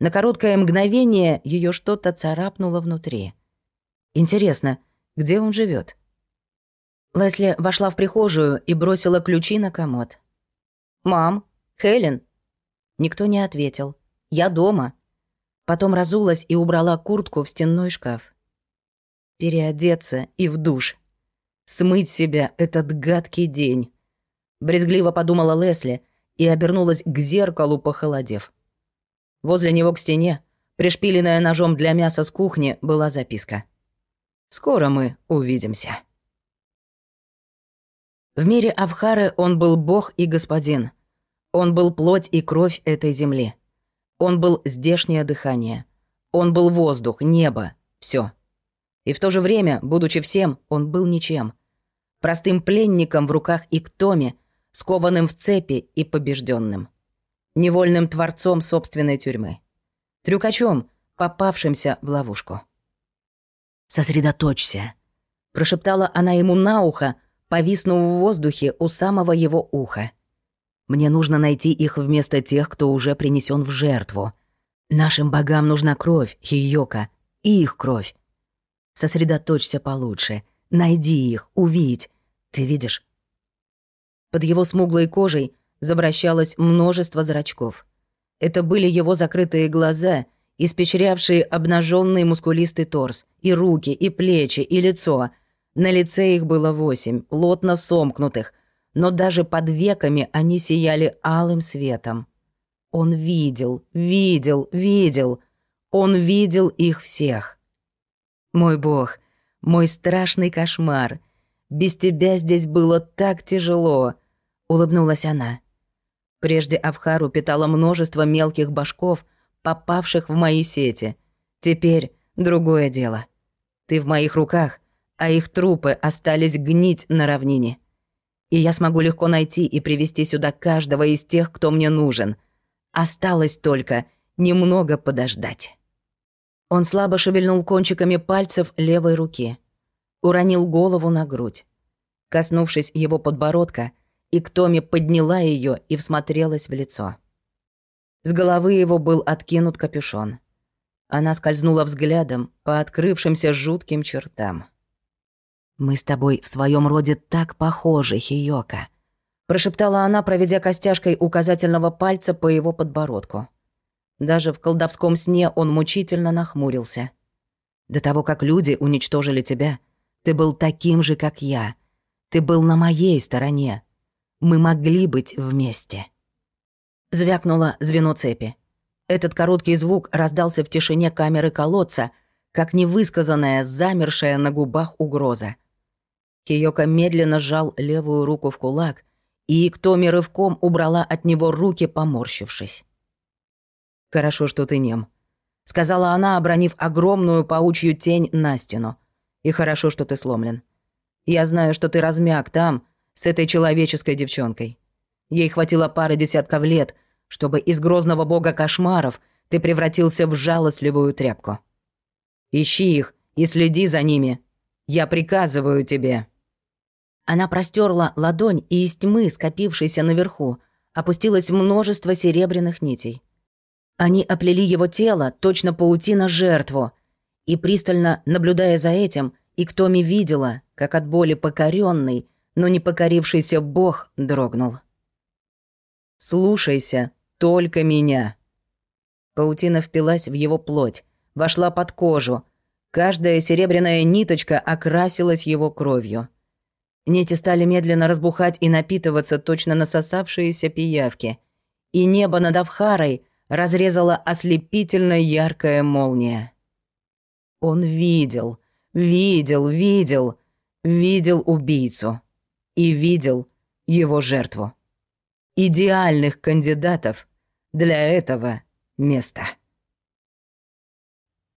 На короткое мгновение ее что-то царапнуло внутри. Интересно, где он живет? Лесли вошла в прихожую и бросила ключи на комод. «Мам, Хелен?» Никто не ответил. «Я дома». Потом разулась и убрала куртку в стенной шкаф. Переодеться и в душ. Смыть себя этот гадкий день. Брезгливо подумала Лесли и обернулась к зеркалу, похолодев. Возле него к стене, пришпиленная ножом для мяса с кухни, была записка. «Скоро мы увидимся». В мире Авхары он был бог и господин. Он был плоть и кровь этой земли. Он был здешнее дыхание. Он был воздух, небо, все. И в то же время, будучи всем, он был ничем. Простым пленником в руках Иктоми, скованным в цепи и побежденным невольным творцом собственной тюрьмы. Трюкачом, попавшимся в ловушку. «Сосредоточься», — прошептала она ему на ухо, повиснув в воздухе у самого его уха. «Мне нужно найти их вместо тех, кто уже принесен в жертву. Нашим богам нужна кровь, Хиёка, их кровь. Сосредоточься получше, найди их, увидь. Ты видишь?» Под его смуглой кожей Забращалось множество зрачков. Это были его закрытые глаза, испечрявшие обнаженный мускулистый торс, и руки, и плечи, и лицо. На лице их было восемь, плотно сомкнутых, но даже под веками они сияли алым светом. Он видел, видел, видел. Он видел их всех. Мой бог, мой страшный кошмар. Без тебя здесь было так тяжело, улыбнулась она. Прежде Авхару питала множество мелких башков, попавших в мои сети. Теперь другое дело. Ты в моих руках, а их трупы остались гнить на равнине. И я смогу легко найти и привести сюда каждого из тех, кто мне нужен. Осталось только немного подождать. Он слабо шевельнул кончиками пальцев левой руки. Уронил голову на грудь. Коснувшись его подбородка, и Ктоми подняла ее и всмотрелась в лицо. С головы его был откинут капюшон. Она скользнула взглядом по открывшимся жутким чертам. «Мы с тобой в своем роде так похожи, Хиёка», прошептала она, проведя костяшкой указательного пальца по его подбородку. Даже в колдовском сне он мучительно нахмурился. «До того, как люди уничтожили тебя, ты был таким же, как я. Ты был на моей стороне, мы могли быть вместе. Звякнуло звено цепи. Этот короткий звук раздался в тишине камеры колодца, как невысказанная, замершая на губах угроза. Киёка медленно сжал левую руку в кулак, и Иктоми рывком убрала от него руки, поморщившись. «Хорошо, что ты нем», — сказала она, обронив огромную паучью тень на стену. «И хорошо, что ты сломлен. Я знаю, что ты размяк там, с этой человеческой девчонкой. Ей хватило пары десятков лет, чтобы из грозного бога кошмаров ты превратился в жалостливую тряпку. Ищи их и следи за ними. Я приказываю тебе». Она простерла ладонь, и из тьмы, скопившейся наверху, опустилось множество серебряных нитей. Они оплели его тело, точно паутина жертву, и пристально наблюдая за этим, Иктоми видела, как от боли покоренный, но не покорившийся бог дрогнул. «Слушайся только меня». Паутина впилась в его плоть, вошла под кожу. Каждая серебряная ниточка окрасилась его кровью. Нити стали медленно разбухать и напитываться точно насосавшиеся пиявки. И небо над Авхарой разрезала ослепительно яркая молния. Он видел, видел, видел, видел убийцу. И видел его жертву идеальных кандидатов для этого места.